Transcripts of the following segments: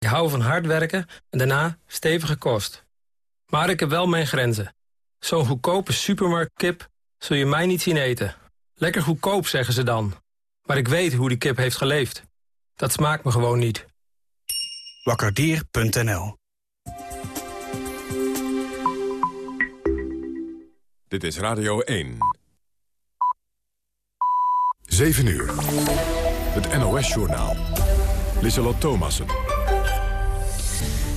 Ik hou van hard werken en daarna stevige kost. Maar ik heb wel mijn grenzen. Zo'n goedkope supermarktkip zul je mij niet zien eten. Lekker goedkoop, zeggen ze dan. Maar ik weet hoe die kip heeft geleefd. Dat smaakt me gewoon niet. Wakkerdier.nl Dit is Radio 1. 7 uur. Het NOS-journaal. Lissalot Thomassen.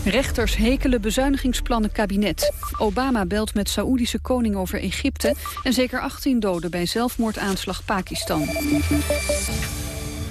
Rechters hekelen bezuinigingsplannen kabinet. Obama belt met Saoedische koning over Egypte... en zeker 18 doden bij zelfmoordaanslag Pakistan.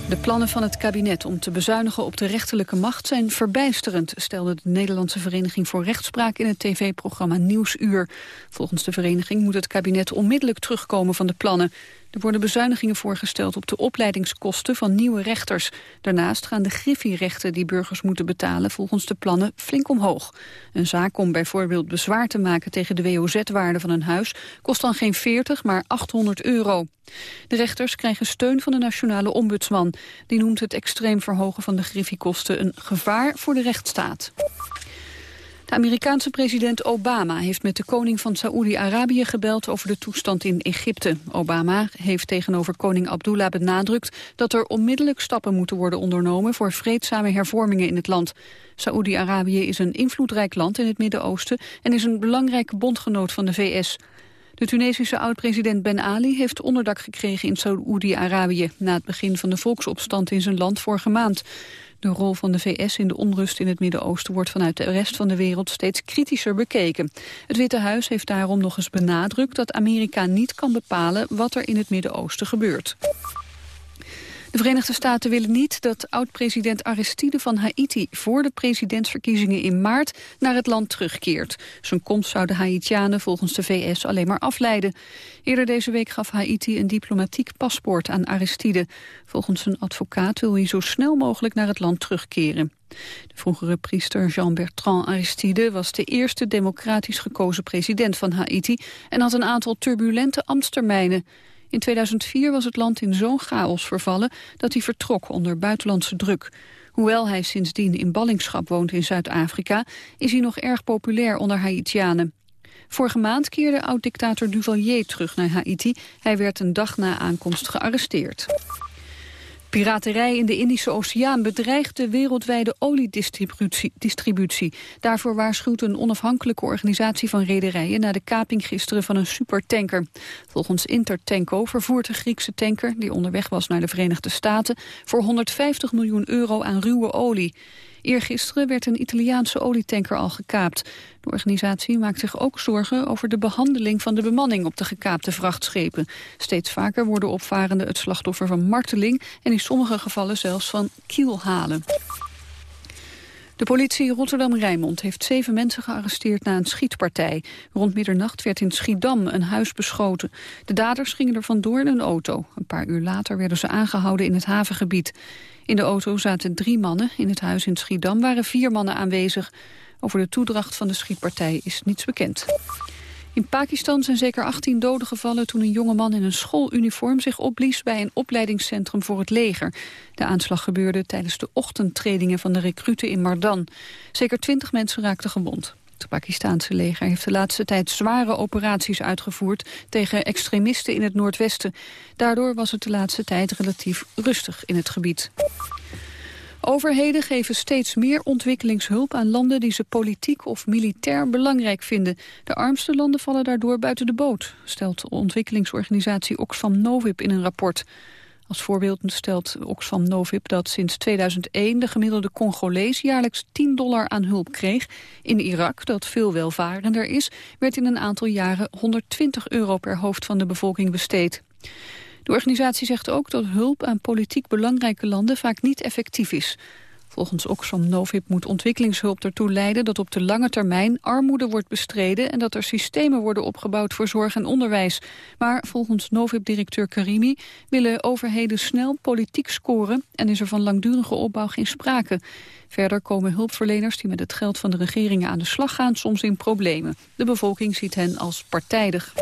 De plannen van het kabinet om te bezuinigen op de rechterlijke macht zijn verbijsterend, stelde de Nederlandse Vereniging voor Rechtspraak in het tv-programma Nieuwsuur. Volgens de vereniging moet het kabinet onmiddellijk terugkomen van de plannen. Er worden bezuinigingen voorgesteld op de opleidingskosten van nieuwe rechters. Daarnaast gaan de griffierechten die burgers moeten betalen volgens de plannen flink omhoog. Een zaak om bijvoorbeeld bezwaar te maken tegen de WOZ-waarde van een huis kost dan geen 40, maar 800 euro. De rechters krijgen steun van de nationale ombudsman. Die noemt het extreem verhogen van de griffiekosten een gevaar voor de rechtsstaat. Amerikaanse president Obama heeft met de koning van Saoedi-Arabië gebeld over de toestand in Egypte. Obama heeft tegenover koning Abdullah benadrukt dat er onmiddellijk stappen moeten worden ondernomen voor vreedzame hervormingen in het land. Saoedi-Arabië is een invloedrijk land in het Midden-Oosten en is een belangrijke bondgenoot van de VS. De Tunesische oud-president Ben Ali heeft onderdak gekregen in Saoedi-Arabië... na het begin van de volksopstand in zijn land vorige maand. De rol van de VS in de onrust in het Midden-Oosten wordt vanuit de rest van de wereld steeds kritischer bekeken. Het Witte Huis heeft daarom nog eens benadrukt dat Amerika niet kan bepalen wat er in het Midden-Oosten gebeurt. De Verenigde Staten willen niet dat oud-president Aristide van Haiti... voor de presidentsverkiezingen in maart naar het land terugkeert. Zijn komst zou de Haitianen volgens de VS alleen maar afleiden. Eerder deze week gaf Haiti een diplomatiek paspoort aan Aristide. Volgens zijn advocaat wil hij zo snel mogelijk naar het land terugkeren. De vroegere priester Jean-Bertrand Aristide was de eerste democratisch gekozen president van Haiti... en had een aantal turbulente ambtstermijnen. In 2004 was het land in zo'n chaos vervallen dat hij vertrok onder buitenlandse druk. Hoewel hij sindsdien in ballingschap woont in Zuid-Afrika... is hij nog erg populair onder Haitianen. Vorige maand keerde oud-dictator Duvalier terug naar Haiti. Hij werd een dag na aankomst gearresteerd. Piraterij in de Indische Oceaan bedreigt de wereldwijde oliedistributie. Daarvoor waarschuwt een onafhankelijke organisatie van rederijen... na de kaping gisteren van een supertanker. Volgens Intertanko vervoert de Griekse tanker... die onderweg was naar de Verenigde Staten... voor 150 miljoen euro aan ruwe olie. Eergisteren werd een Italiaanse olietanker al gekaapt. De organisatie maakt zich ook zorgen over de behandeling van de bemanning op de gekaapte vrachtschepen. Steeds vaker worden opvarenden het slachtoffer van marteling en in sommige gevallen zelfs van kielhalen. De politie Rotterdam-Rijnmond heeft zeven mensen gearresteerd na een schietpartij. Rond middernacht werd in Schiedam een huis beschoten. De daders gingen er vandoor in een auto. Een paar uur later werden ze aangehouden in het havengebied. In de auto zaten drie mannen. In het huis in Schiedam waren vier mannen aanwezig. Over de toedracht van de schietpartij is niets bekend. In Pakistan zijn zeker 18 doden gevallen toen een jongeman in een schooluniform zich opblies bij een opleidingscentrum voor het leger. De aanslag gebeurde tijdens de ochtendtrainingen van de recruten in Mardan. Zeker 20 mensen raakten gewond. Het Pakistaanse leger heeft de laatste tijd zware operaties uitgevoerd tegen extremisten in het noordwesten. Daardoor was het de laatste tijd relatief rustig in het gebied. Overheden geven steeds meer ontwikkelingshulp aan landen die ze politiek of militair belangrijk vinden. De armste landen vallen daardoor buiten de boot, stelt de ontwikkelingsorganisatie Oxfam Novib in een rapport. Als voorbeeld stelt Oxfam Novib dat sinds 2001 de gemiddelde Congolees jaarlijks 10 dollar aan hulp kreeg. In Irak, dat veel welvarender is, werd in een aantal jaren 120 euro per hoofd van de bevolking besteed. De organisatie zegt ook dat hulp aan politiek belangrijke landen vaak niet effectief is. Volgens Oxfam Novib moet ontwikkelingshulp ertoe leiden dat op de lange termijn armoede wordt bestreden en dat er systemen worden opgebouwd voor zorg en onderwijs. Maar volgens Novib-directeur Karimi willen overheden snel politiek scoren en is er van langdurige opbouw geen sprake. Verder komen hulpverleners die met het geld van de regeringen aan de slag gaan soms in problemen. De bevolking ziet hen als partijdig.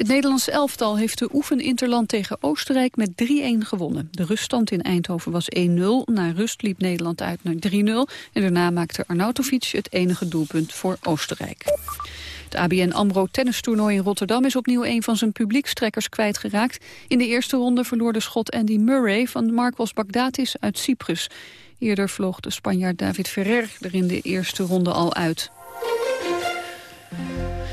Het Nederlandse elftal heeft de oefeninterland tegen Oostenrijk met 3-1 gewonnen. De ruststand in Eindhoven was 1-0. Na rust liep Nederland uit naar 3-0. En daarna maakte Arnautovic het enige doelpunt voor Oostenrijk. Het ABN AMRO tennistoernooi in Rotterdam is opnieuw een van zijn publiekstrekkers kwijtgeraakt. In de eerste ronde verloor de schot Andy Murray van Marcos Bagdatis uit Cyprus. Eerder vloog de Spanjaard David Ferrer er in de eerste ronde al uit.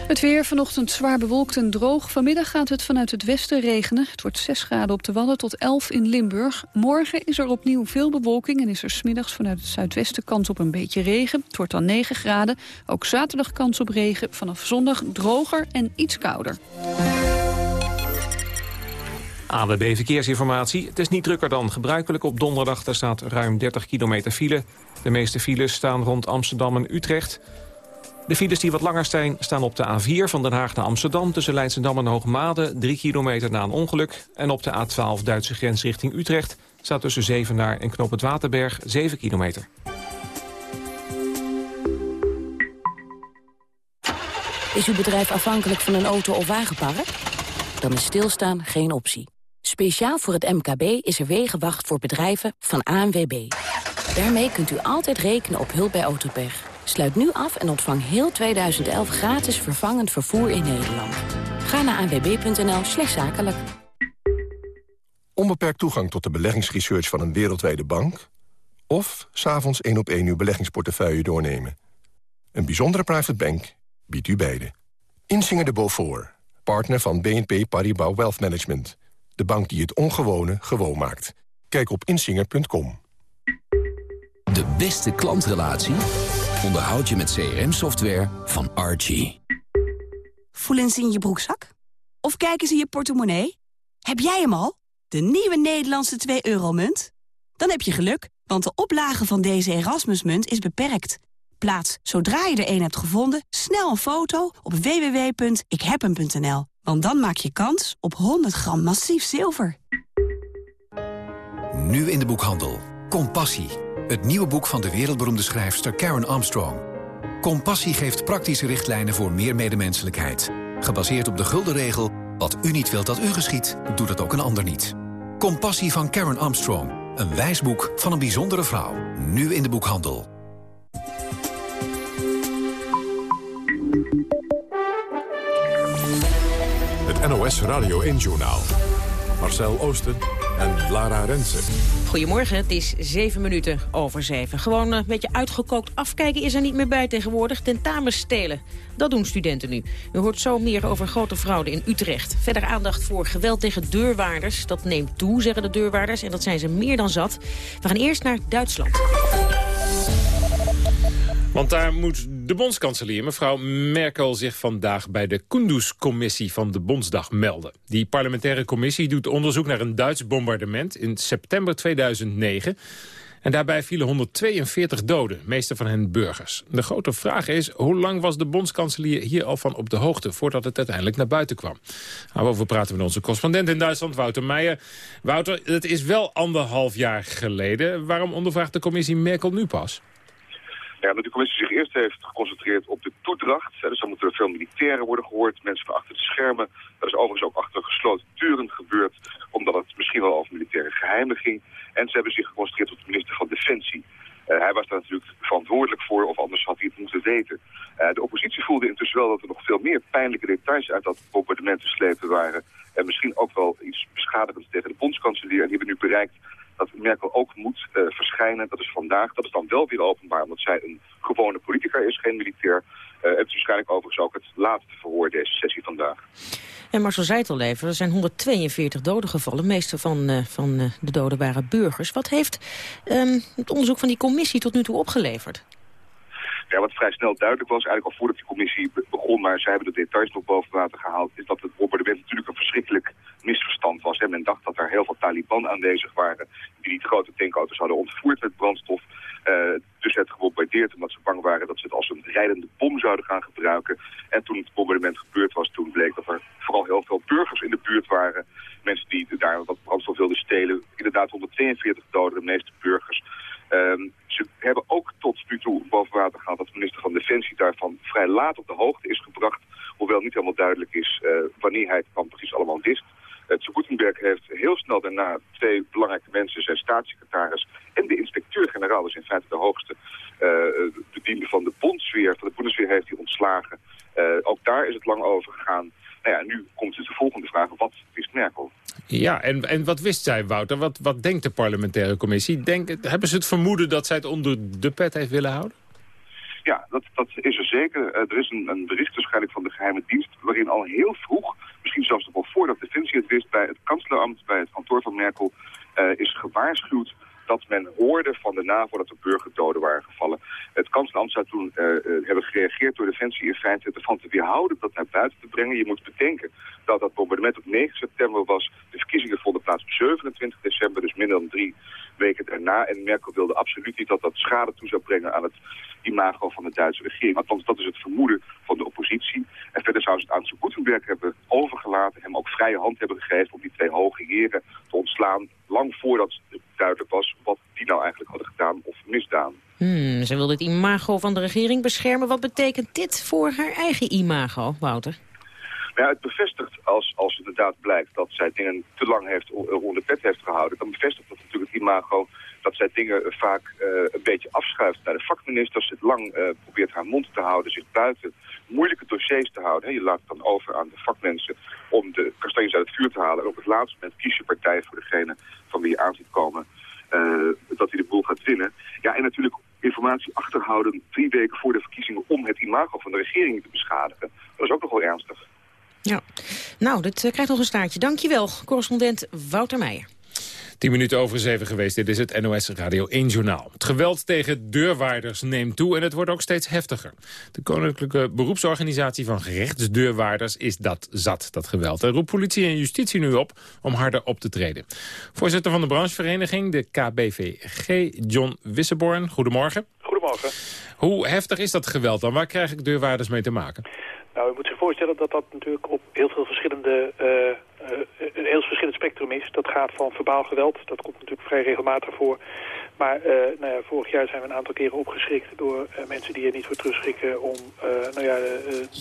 Het weer vanochtend zwaar bewolkt en droog. Vanmiddag gaat het vanuit het westen regenen. Het wordt 6 graden op de Wadden tot 11 in Limburg. Morgen is er opnieuw veel bewolking en is er smiddags vanuit het zuidwesten kans op een beetje regen. Het wordt dan 9 graden. Ook zaterdag kans op regen. Vanaf zondag droger en iets kouder. AWB Verkeersinformatie. Het is niet drukker dan gebruikelijk op donderdag. Er staat ruim 30 kilometer file. De meeste files staan rond Amsterdam en Utrecht. De files die wat langer zijn staan op de A4 van Den Haag naar Amsterdam... tussen Leidsendam en Hoogmade, 3 kilometer na een ongeluk. En op de A12 Duitse grens richting Utrecht... staat tussen Zevenaar en Knoop het Waterberg 7 kilometer. Is uw bedrijf afhankelijk van een auto- of wagenpark? Dan is stilstaan geen optie. Speciaal voor het MKB is er Wegenwacht voor bedrijven van ANWB. Daarmee kunt u altijd rekenen op hulp bij autopech. Sluit nu af en ontvang heel 2011 gratis vervangend vervoer in Nederland. Ga naar anwb.nl slash zakelijk. Onbeperkt toegang tot de beleggingsresearch van een wereldwijde bank... of s'avonds één op één uw beleggingsportefeuille doornemen. Een bijzondere private bank biedt u beide. Insinger de Beaufort, partner van BNP Paribas Wealth Management. De bank die het ongewone gewoon maakt. Kijk op insinger.com. De beste klantrelatie onderhoud je met CRM-software van Archie. Voelen ze in je broekzak? Of kijken ze in je portemonnee? Heb jij hem al? De nieuwe Nederlandse 2-euro-munt? Dan heb je geluk, want de oplage van deze Erasmusmunt is beperkt. Plaats, zodra je er een hebt gevonden, snel een foto op www.ikhebhem.nl. Want dan maak je kans op 100 gram massief zilver. Nu in de boekhandel. Compassie. Het nieuwe boek van de wereldberoemde schrijfster Karen Armstrong. Compassie geeft praktische richtlijnen voor meer medemenselijkheid. Gebaseerd op de gulden regel, wat u niet wilt dat u geschiet, doet het ook een ander niet. Compassie van Karen Armstrong. Een wijsboek van een bijzondere vrouw. Nu in de boekhandel. Het NOS Radio 1-journaal. Marcel Oosten en Lara Rensen. Goedemorgen, het is zeven minuten over zeven. Gewoon een beetje uitgekookt afkijken is er niet meer bij tegenwoordig. Tentamens stelen, dat doen studenten nu. U hoort zo meer over grote fraude in Utrecht. Verder aandacht voor geweld tegen deurwaarders. Dat neemt toe, zeggen de deurwaarders, en dat zijn ze meer dan zat. We gaan eerst naar Duitsland. Want daar moet de bondskanselier, mevrouw Merkel, zich vandaag bij de Kunduz-commissie van de Bondsdag melden. Die parlementaire commissie doet onderzoek naar een Duits bombardement in september 2009. En daarbij vielen 142 doden, meeste van hen burgers. De grote vraag is, hoe lang was de bondskanselier hier al van op de hoogte... voordat het uiteindelijk naar buiten kwam? Daarover praten we met onze correspondent in Duitsland, Wouter Meijer. Wouter, het is wel anderhalf jaar geleden. Waarom ondervraagt de commissie Merkel nu pas? Ja, omdat de commissie zich eerst heeft geconcentreerd op de toedracht. Dus dan moeten er veel militairen worden gehoord, mensen van achter de schermen. Dat is overigens ook achter gesloten deuren gebeurd, omdat het misschien wel over militaire geheimen ging. En ze hebben zich geconcentreerd op de minister van Defensie. Uh, hij was daar natuurlijk verantwoordelijk voor, of anders had hij het moeten weten. Uh, de oppositie voelde intussen wel dat er nog veel meer pijnlijke details uit dat bombardement te slepen waren. En misschien ook wel iets beschadigends tegen de bondskanselier. En die hebben nu bereikt dat Merkel ook moet uh, verschijnen. Dat is vandaag. Dat is dan wel weer openbaar, omdat zij een gewone politica is, geen militair. Uh, het is waarschijnlijk overigens ook het laatste verhoor deze sessie vandaag. En Marcel zei het al even, er zijn 142 doden gevallen. De meeste van, uh, van de doden waren burgers. Wat heeft um, het onderzoek van die commissie tot nu toe opgeleverd? Ja, wat vrij snel duidelijk was, eigenlijk al voordat die commissie begon, maar zij hebben de details nog boven water gehaald, is dat het bombardement natuurlijk een verschrikkelijk misverstand was. Hè. Men dacht dat er heel veel Taliban aanwezig waren grote tankauto's hadden ontvoerd met brandstof. Uh, dus het gebombardeerd omdat ze bang waren dat ze het als een rijdende bom zouden gaan gebruiken. En toen het bombardement gebeurd was, toen bleek dat er vooral heel veel burgers in de buurt waren. Mensen die daar wat brandstof wilden stelen. Inderdaad 142 doden, de meeste burgers. Um, ze hebben ook tot nu toe boven water gehaald dat de minister van Defensie daarvan vrij laat op de hoogte is gebracht. hoewel niet helemaal duidelijk is wanneer hij het dan precies allemaal wist. Het Gutenberg heeft heel snel daarna twee belangrijke mensen, zijn staatssecretaris en de inspecteur-generaal, dus in feite de hoogste bediende van de bondsfeer, van de Bundesweer heeft hij ontslagen. ook daar is het lang over gegaan. Nou ja, nu komt dus de volgende vraag, wat wist Merkel? Ja, en, en wat wist zij, Wouter? Wat, wat denkt de parlementaire commissie? Denk, hebben ze het vermoeden dat zij het onder de pet heeft willen houden? Ja, dat, dat is er zeker. Uh, er is een, een bericht waarschijnlijk van de geheime dienst... waarin al heel vroeg, misschien zelfs nog wel voordat Defensie het wist... bij het kanselambt, bij het kantoor van Merkel... Uh, is gewaarschuwd dat men hoorde van de NAVO dat er burgerdoden waren gevallen. Het kanselambt zou toen uh, hebben gereageerd door Defensie in feite ervan te weerhouden dat naar buiten te brengen. Je moet bedenken dat dat bombardement op 9 september was. De verkiezingen vonden plaats op 27 december, dus minder dan drie weken daarna. En Merkel wilde absoluut niet dat dat schade toe zou brengen aan het imago van de Duitse regering. Althans, dat is het vermoeden van de oppositie. En verder zou ze het aan zijn Gutenberg hebben overgelaten, hem ook vrije hand hebben gegeven om die twee hoge heren te ontslaan, lang voordat het duidelijk was wat die nou eigenlijk hadden gedaan of misdaan. Hmm, ze het imago van de regering beschermen. Wat betekent dit voor haar eigen imago, Wouter? ja, het bevestigt, als, als inderdaad blijkt dat zij dingen te lang heeft onder pet heeft gehouden, dan bevestigt dat natuurlijk het imago dat zij dingen vaak uh, een beetje afschuift naar de vakministers. Het lang uh, probeert haar mond te houden, zich buiten moeilijke dossiers te houden. Je laat het dan over aan de vakmensen om de kastanjes uit het vuur te halen. En op het laatste moment kies je partij voor degene van wie je aan ziet komen dat hij de boel gaat winnen. Ja, en natuurlijk informatie achterhouden drie weken voor de verkiezingen om het imago van de regering te beschadigen. Dat is ook nog wel ernstig. Ja, nou, dit uh, krijgt nog een staartje. Dankjewel, correspondent Wouter Meijer. Tien minuten over zeven geweest. Dit is het NOS Radio 1 Journaal. Het geweld tegen deurwaarders neemt toe en het wordt ook steeds heftiger. De Koninklijke Beroepsorganisatie van Gerechtsdeurwaarders is dat zat, dat geweld. En roept politie en justitie nu op om harder op te treden. Voorzitter van de branchevereniging, de KBVG, John Wisseborn. Goedemorgen. Goedemorgen. Hoe heftig is dat geweld dan? Waar krijg ik deurwaarders mee te maken? Nou, u moet zich voorstellen dat dat natuurlijk op heel veel verschillende, uh, uh, een heel verschillend spectrum is. Dat gaat van verbaal geweld, dat komt natuurlijk vrij regelmatig voor. Maar uh, nou ja, vorig jaar zijn we een aantal keren opgeschrikt door mensen die er niet voor terugschrikken om nou ja,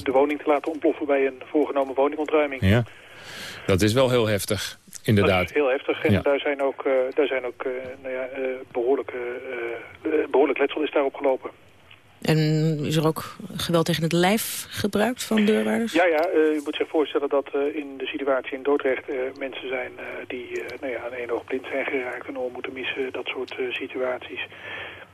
de woning te laten ontploffen bij een voorgenomen woningontruiming. Ja, dat is wel heel heftig, inderdaad. Dat is heel heftig en ja. daar zijn ook, daar zijn ook nou ja, behoorlijk, behoorlijk letsel is daarop gelopen. En is er ook geweld tegen het lijf gebruikt van deurwaarders? Ja, ja. Uh, u moet zich voorstellen dat uh, in de situatie in Dordrecht uh, mensen zijn die nou ja, aan één oog blind zijn geraakt en oor moeten missen. Dat soort situaties.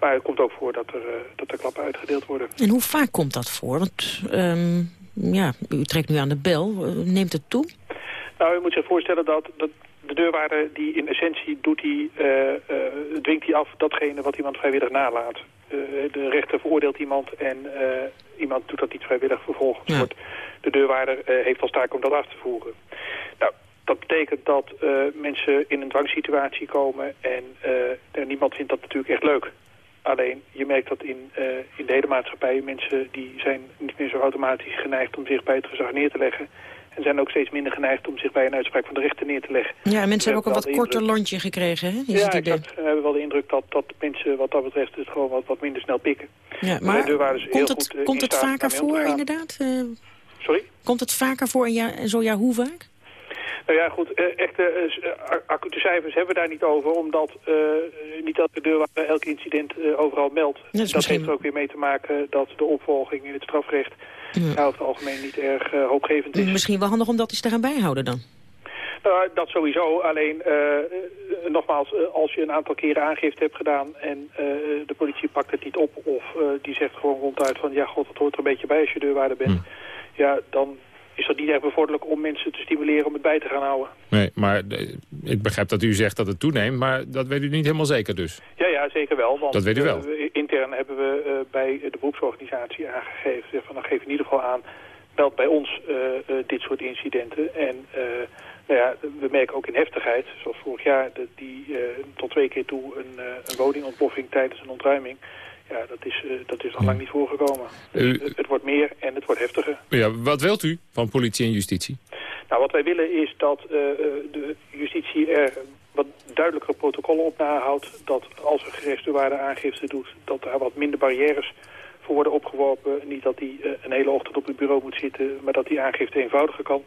Maar het komt ook voor dat er, dat er klappen uitgedeeld worden. En hoe vaak komt dat voor? Want um, ja, u trekt nu aan de bel. neemt het toe? Nou, u moet zich voorstellen dat, dat de deurwaarder die in essentie doet die, dwingt hij af datgene wat iemand vrijwillig nalaat. Eh, de rechter veroordeelt iemand en eh, iemand doet dat niet vrijwillig. Vervolgens ja. wordt de deurwaarder eh, heeft als taak om dat af te voeren. Nou, dat betekent dat mensen in een dwangsituatie komen en niemand vindt dat natuurlijk echt leuk. Alleen, je merkt dat in, uh, in de hele maatschappij mensen die zijn niet meer zo automatisch geneigd om zich bij het gezag neer te leggen. En zijn ook steeds minder geneigd om zich bij een uitspraak van de rechter neer te leggen. Ja, mensen hebben ook een wat korter lontje gekregen, hè? Is ja, exact. We hebben wel de indruk dat, dat mensen wat dat betreft het gewoon wat, wat minder snel pikken. Ja, maar komt het, goed, komt het vaker voor, inderdaad? Uh, Sorry? Komt het vaker voor en, ja, en zo ja, hoe vaak? Nou ja, goed, uh, echte acute cijfers hebben we daar niet over, omdat uh, niet dat de deurwaarder elk incident overal meldt. Dat, dat misschien... heeft er ook weer mee te maken dat de opvolging in het strafrecht ja. over het algemeen niet erg uh, hoopgevend is. Misschien wel handig om dat eens te gaan bijhouden dan. Nou, dat sowieso. Alleen, uh, nogmaals, als je een aantal keren aangifte hebt gedaan... en uh, de politie pakt het niet op of die zegt gewoon ronduit van... ja, god, dat hoort er een beetje bij als je deurwaarder bent. Hm. Ja, dan is dat niet echt bevorderlijk om mensen te stimuleren om het bij te gaan houden. Nee, maar ik begrijp dat u zegt dat het toeneemt, maar dat weet u niet helemaal zeker dus. Ja, ja zeker wel. Want, dat weet u wel. Uh, intern hebben we uh, bij de beroepsorganisatie aangegeven, van dan geef in ieder geval aan, meld bij ons uh, dit soort incidenten. En nou ja, we merken ook in heftigheid, zoals vorig jaar, dat die tot twee keer toe een, een woningontploffing tijdens een ontruiming ja, dat is, uh, dat is al lang niet voorgekomen. Dus het, het, wordt meer en het wordt heftiger. Ja, wat wilt u van politie en justitie? Nou, wat wij willen is dat uh, de justitie er wat duidelijkere protocollen op nahoudt. Dat als een gerechtsdeurwaarde aangifte doet, dat daar wat minder barrières voor worden opgeworpen. Niet dat hij een hele ochtend op het bureau moet zitten, maar dat die aangifte eenvoudiger kan.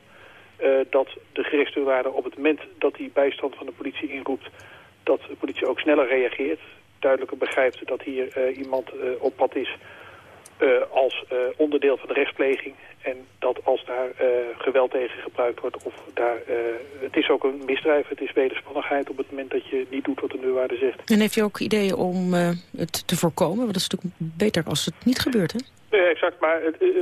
dat de gerechtsdeurwaarder op het moment dat hij bijstand van de politie inroept, dat de politie ook sneller reageert. Duidelijker begrijpt dat hier iemand op pad is als onderdeel van de rechtspleging. En dat als daar geweld tegen gebruikt wordt, of daar, het is ook een misdrijf, het is wederspannigheid op het moment dat je niet doet wat de deurwaarde zegt. En heeft u ook ideeën om het te voorkomen? Want dat is natuurlijk beter als het niet gebeurt, hè? Nee, exact, maar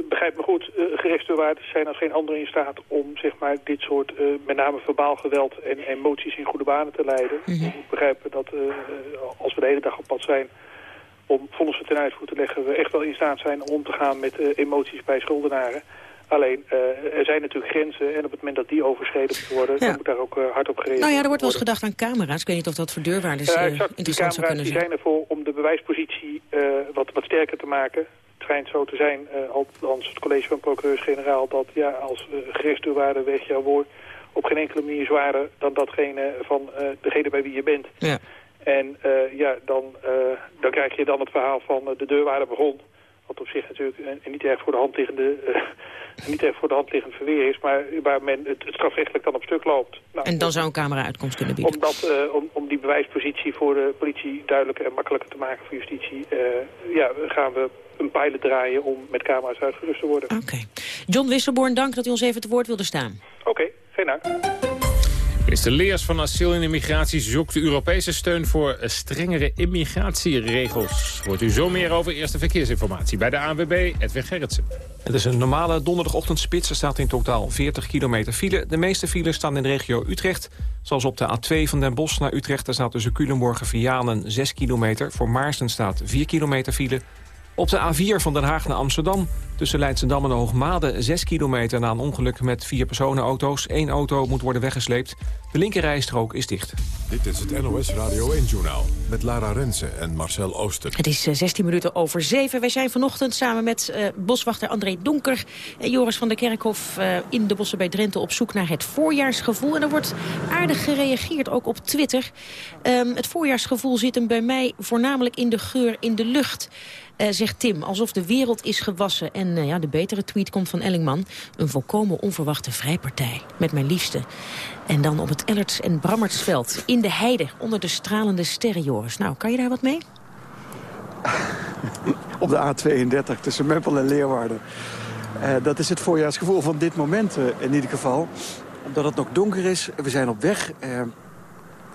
begrijp me goed, gerechtsdeurwaarders zijn als geen ander in staat om zeg maar, dit soort, met name verbaal geweld en emoties in goede banen te leiden. Mm -hmm. Ik begrijp dat als we de hele dag op pad zijn, om vonnissen ten uitvoer te leggen... we echt wel in staat zijn om te gaan met uh, emoties bij schuldenaren. Alleen, uh, er zijn natuurlijk grenzen en op het moment dat die overschreden worden... dan moet daar ook uh, hard op gereageerd Nou ja, er wordt wel eens gedacht aan camera's. Ik weet niet of dat voor deurwaarders interessant zou kunnen zijn. Die zijn ervoor om de bewijspositie wat, wat sterker te maken. Schijnt zo te zijn, althans het college van procureurs-generaal... dat ja, als gerechtsdeurwaarder weegt jouw woord op geen enkele manier zwaarder... dan datgene van degene bij wie je bent. Ja. En ja, dan, dan krijg je dan het verhaal van de deurwaarder begon. Wat op zich natuurlijk een, niet erg voor de hand liggende, niet erg voor de hand liggend verweer is, maar waar men het, het strafrechtelijk dan op stuk loopt. Nou, en dan zou een camera-uitkomst kunnen bieden? Om, dat, om, om die bewijspositie voor de politie duidelijker en makkelijker te maken voor justitie, ja, gaan we een pijlen draaien om met camera's uitgerust te worden. Oké. John Wisselborn, dank dat u ons even te woord wilde staan. Oké, okay, geen dank. Minister Leers van Asiel en Immigratie zoekt de Europese steun voor strengere immigratieregels. Hoort u zo meer over eerste verkeersinformatie bij de ANWB, Edwin Gerritsen. Het is een normale donderdagochtendspits. Er staat in totaal 40 kilometer file. De meeste files staan in de regio Utrecht. Zoals op de A2 van Den Bosch naar Utrecht. Daar staat tussen Culemborg en Vianen 6 kilometer. Voor Maarsen staat 4 kilometer file. Op de A4 van Den Haag naar Amsterdam. Tussen Leidsendam en Hoogmade 6 kilometer na een ongeluk met vier personenauto's. Eén auto moet worden weggesleept. De linkerrijstrook is dicht. Dit is het NOS Radio 1-journaal met Lara Rensen en Marcel Ooster. Het is 16 minuten over 7. Wij zijn vanochtend samen met uh, boswachter André Donker... en Joris van der Kerkhof uh, in de bossen bij Drenthe op zoek naar het voorjaarsgevoel. En er wordt aardig gereageerd, ook op Twitter. Um, het voorjaarsgevoel zit hem bij mij voornamelijk in de geur in de lucht... Uh, zegt Tim, alsof de wereld is gewassen. En uh, ja, de betere tweet komt van Ellingman. Een volkomen onverwachte vrijpartij. Met mijn liefste. En dan op het Ellerts en Brammertsveld. In de heide, onder de stralende sterren, Joris. Nou, kan je daar wat mee? op de A32 tussen Meppel en Leeuwarden. Uh, dat is het voorjaarsgevoel van dit moment in ieder geval. Omdat het nog donker is. We zijn op weg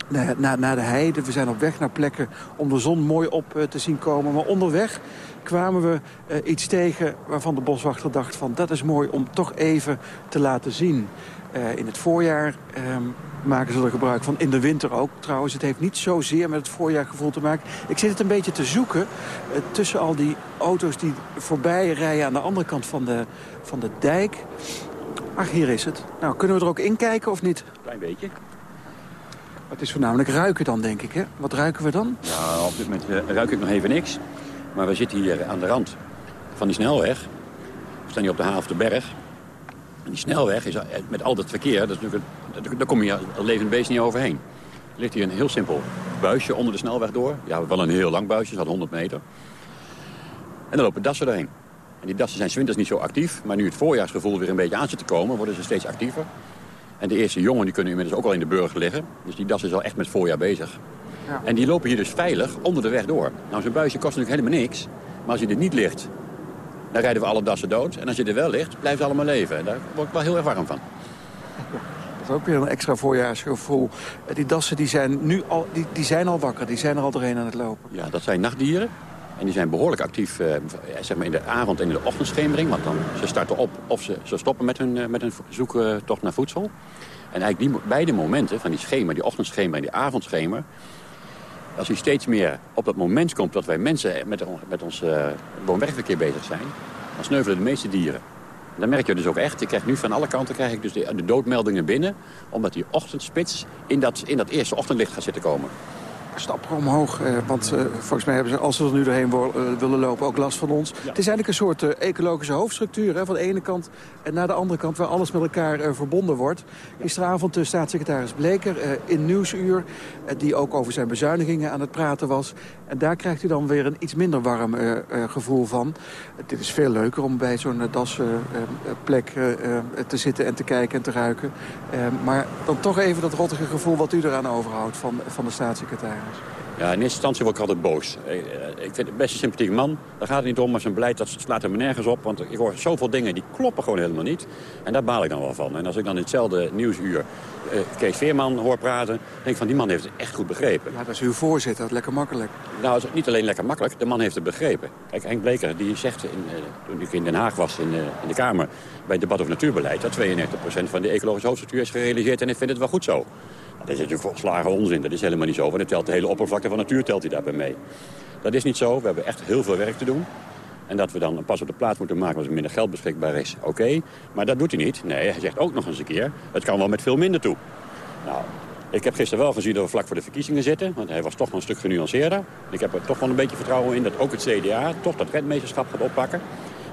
naar, naar, naar de heide. We zijn op weg naar plekken om de zon mooi op uh, te zien komen. Maar onderweg kwamen we uh, iets tegen waarvan de boswachter dacht van... dat is mooi om toch even te laten zien. Uh, in het voorjaar um, maken ze er gebruik van. In de winter ook trouwens. Het heeft niet zozeer met het voorjaargevoel te maken. Ik zit het een beetje te zoeken uh, tussen al die auto's die voorbij rijden... aan de andere kant van de, van de dijk. Ach, hier is het. Nou, kunnen we er ook in kijken of niet? Klein beetje. Het is voornamelijk ruiken dan, denk ik, hè? Wat ruiken we dan? Ja, op dit moment uh, ruik ik nog even niks. Maar we zitten hier aan de rand van die snelweg. We staan hier op de haven de berg. En die snelweg, is, met al dat verkeer, dat is natuurlijk, daar kom je als levend beest niet overheen. Er ligt hier een heel simpel buisje onder de snelweg door. Ja, wel een heel lang buisje, dat 100 meter. En dan lopen dassen erheen. En die dassen zijn winters niet zo actief. Maar nu het voorjaarsgevoel weer een beetje aan zit te komen, worden ze steeds actiever. En de eerste jongen die kunnen inmiddels ook al in de burger liggen. Dus die das is al echt met voorjaar bezig. Ja. En die lopen hier dus veilig onder de weg door. Nou, zo'n buisje kost natuurlijk helemaal niks. Maar als je er niet ligt, dan rijden we alle dassen dood. En als je er wel ligt, blijven ze allemaal leven. En daar word ik wel heel erg warm van. Dat is ook weer een extra voorjaarsgevoel. Die dassen die zijn, nu al, die, die zijn al wakker, die zijn er al doorheen aan het lopen. Ja, dat zijn nachtdieren. En die zijn behoorlijk actief eh, zeg maar in de avond- en in de ochtendschemering. Want dan, ze starten op of ze, ze stoppen met hun, uh, met hun zoektocht naar voedsel. En eigenlijk die beide momenten van die schemer, die ochtendschemer en die avondschemer... als die steeds meer op dat moment komt dat wij mensen met, met ons uh, woon-werkverkeer bezig zijn... dan sneuvelen de meeste dieren. En dan merk je dus ook echt. Ik krijg nu van alle kanten krijg ik dus de, de doodmeldingen binnen... omdat die ochtendspits in dat, in dat eerste ochtendlicht gaat zitten komen stappen omhoog. Eh, want eh, volgens mij hebben ze, als ze er nu doorheen uh, willen lopen, ook last van ons. Ja. Het is eigenlijk een soort ecologische hoofdstructuur. Hè, van de ene kant en naar de andere kant, waar alles met elkaar verbonden wordt. Gisteravond de staatssecretaris Bleker in Nieuwsuur... die ook over zijn bezuinigingen aan het praten was... En daar krijgt u dan weer een iets minder warm gevoel van. dit is veel leuker om bij zo'n dasplek te zitten en te kijken en te ruiken. maar dan toch even dat rottige gevoel wat u eraan overhoudt van, van de staatssecretaris. Ja, in eerste instantie word ik altijd boos. Eh, ik vind het best een sympathieke man. Daar gaat het niet om, maar zijn beleid dat slaat er me nergens op. Want ik hoor zoveel dingen die kloppen gewoon helemaal niet. En daar baal ik dan wel van. En als ik dan in hetzelfde nieuwsuur uh, Kees Veerman hoor praten... denk ik van, die man heeft het echt goed begrepen. Ja, dat is uw voorzitter, dat lekker makkelijk. Nou, het is niet alleen lekker makkelijk, de man heeft het begrepen. Kijk, Henk Bleker, die zegt, in, uh, toen ik in Den Haag was in, in de Kamer... bij het debat over natuurbeleid... dat 92% van de ecologische hoofdstructuur is gerealiseerd... en ik vind het wel goed zo. Dat is natuurlijk volslagen onzin. Dat is helemaal niet zo. Want het telt de hele oppervlakte van natuur telt hij daarbij mee. Dat is niet zo. We hebben echt heel veel werk te doen. En dat we dan pas op de plaats moeten maken als er minder geld beschikbaar is, oké. Maar dat doet hij niet. Nee, hij zegt ook nog eens een keer, het kan wel met veel minder toe. Nou, ik heb gisteren wel gezien dat we vlak voor de verkiezingen zitten. Want hij was toch nog een stuk genuanceerder. Ik heb er toch wel een beetje vertrouwen in dat ook het CDA toch dat redmeesterschap gaat oppakken.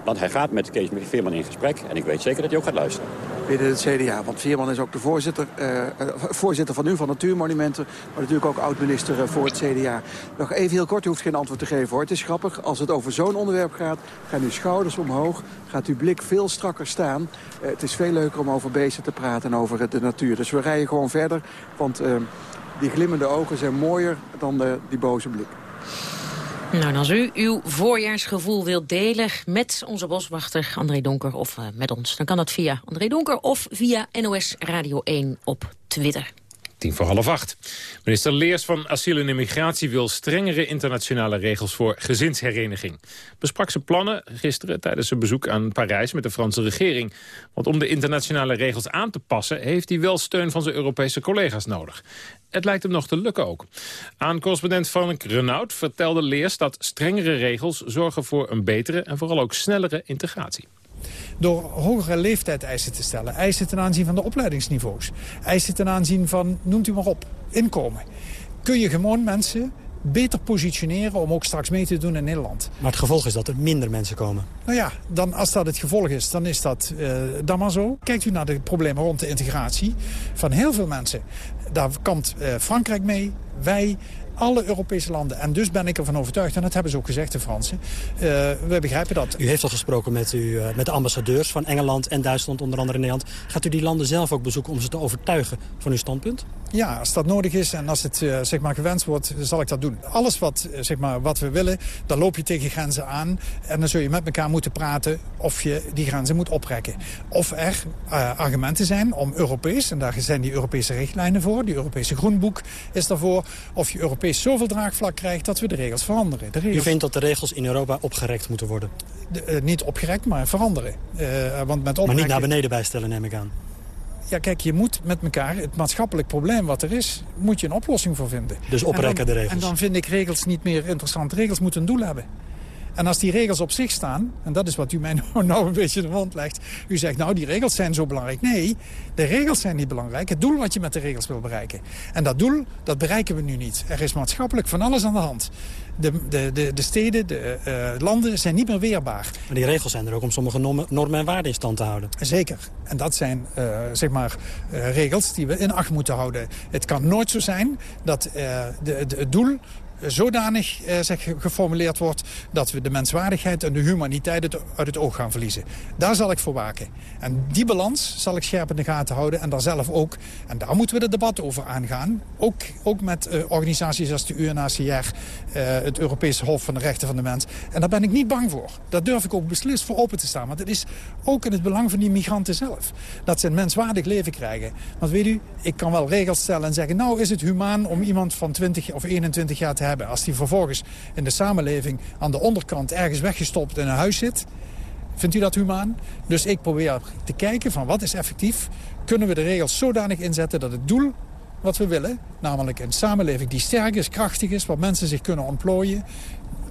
Want hij gaat met Kees Veerman in gesprek. En ik weet zeker dat hij ook gaat luisteren. Binnen het CDA. Want Veerman is ook de voorzitter, uh, voorzitter van u van Natuurmonumenten. Maar natuurlijk ook oud-minister uh, voor het CDA. Nog even heel kort, u hoeft geen antwoord te geven hoor. Het is grappig, als het over zo'n onderwerp gaat... gaan uw schouders omhoog, gaat uw blik veel strakker staan. Het is veel leuker om over beesten te praten en over de natuur. Dus we rijden gewoon verder, want die glimmende ogen zijn mooier dan de, die boze blik. Nou, als u uw voorjaarsgevoel wilt delen met onze boswachter André Donker of uh, met ons... dan kan dat via André Donker of via NOS Radio 1 op Twitter. Tien voor half acht. Minister Leers van Asiel en Immigratie wil strengere internationale regels voor gezinshereniging. Besprak ze plannen gisteren tijdens een bezoek aan Parijs met de Franse regering. Want om de internationale regels aan te passen heeft hij wel steun van zijn Europese collega's nodig. Het lijkt hem nog te lukken ook. Aan correspondent Frank Renaud vertelde Leers dat strengere regels zorgen voor een betere en vooral ook snellere integratie door hogere leeftijd-eisen te stellen. Eisen ten aanzien van de opleidingsniveaus. Eisen ten aanzien van, noemt u maar op, inkomen. Kun je gewoon mensen beter positioneren om ook straks mee te doen in Nederland. Maar het gevolg is dat er minder mensen komen. Nou ja, dan, als dat het gevolg is, dan is dat uh, dan maar zo. Kijkt u naar de problemen rond de integratie van heel veel mensen. Daar komt uh, Frankrijk mee, wij, alle Europese landen. En dus ben ik ervan overtuigd, en dat hebben ze ook gezegd, de Fransen. Uh, we begrijpen dat. U heeft al gesproken met, u, uh, met de ambassadeurs van Engeland en Duitsland, onder andere in Nederland. Gaat u die landen zelf ook bezoeken om ze te overtuigen van uw standpunt? Ja, als dat nodig is en als het uh, zeg maar gewenst wordt, zal ik dat doen. Alles wat, zeg maar, wat we willen, dan loop je tegen grenzen aan. En dan zul je met elkaar moeten praten of je die grenzen moet oprekken. Of er argumenten zijn om Europees, en daar zijn die Europese richtlijnen voor. Die Europese groenboek is daarvoor. Of je Europees zoveel draagvlak krijgt dat we de regels veranderen. De regels... U vindt dat de regels in Europa opgerekt moeten worden? De, uh, niet opgerekt, maar veranderen. Uh, want met. Maar niet naar beneden bijstellen, neem ik aan. Ja, kijk, je moet met elkaar het maatschappelijk probleem wat er is... moet je een oplossing voor vinden. Dus oprekken de regels. En dan vind ik regels niet meer interessant. Regels moeten een doel hebben. En als die regels op zich staan, en dat is wat u mij nou, nou een beetje de mond legt. U zegt, nou, die regels zijn zo belangrijk. Nee, de regels zijn niet belangrijk. Het doel wat je met de regels wil bereiken. En dat doel, dat bereiken we nu niet. Er is maatschappelijk van alles aan de hand. De, de, de, de steden, de uh, landen zijn niet meer weerbaar. Maar die regels zijn er ook om sommige normen, normen en waarden in stand te houden. Zeker. En dat zijn uh, zeg maar, uh, regels die we in acht moeten houden. Het kan nooit zo zijn dat de, de, het doel zodanig eh, zeg, geformuleerd wordt... dat we de menswaardigheid en de humaniteit uit het oog gaan verliezen. Daar zal ik voor waken. En die balans zal ik scherp in de gaten houden en daar zelf ook. En daar moeten we het debat over aangaan. Ook, ook met uh, organisaties als de UNHCR, eh, het Europese Hof van de Rechten van de Mens. En daar ben ik niet bang voor. Daar durf ik ook beslist voor open te staan. Want het is ook in het belang van die migranten zelf. Dat ze een menswaardig leven krijgen. Want weet u, ik kan wel regels stellen en zeggen... nou is het humaan om iemand van 20 of 21 jaar te als die vervolgens in de samenleving aan de onderkant ergens weggestopt in een huis zit... Vindt u dat humaan? Dus ik probeer te kijken van wat is effectief. Kunnen we de regels zodanig inzetten dat het doel wat we willen... namelijk een samenleving die sterk is, krachtig is... waar mensen zich kunnen ontplooien,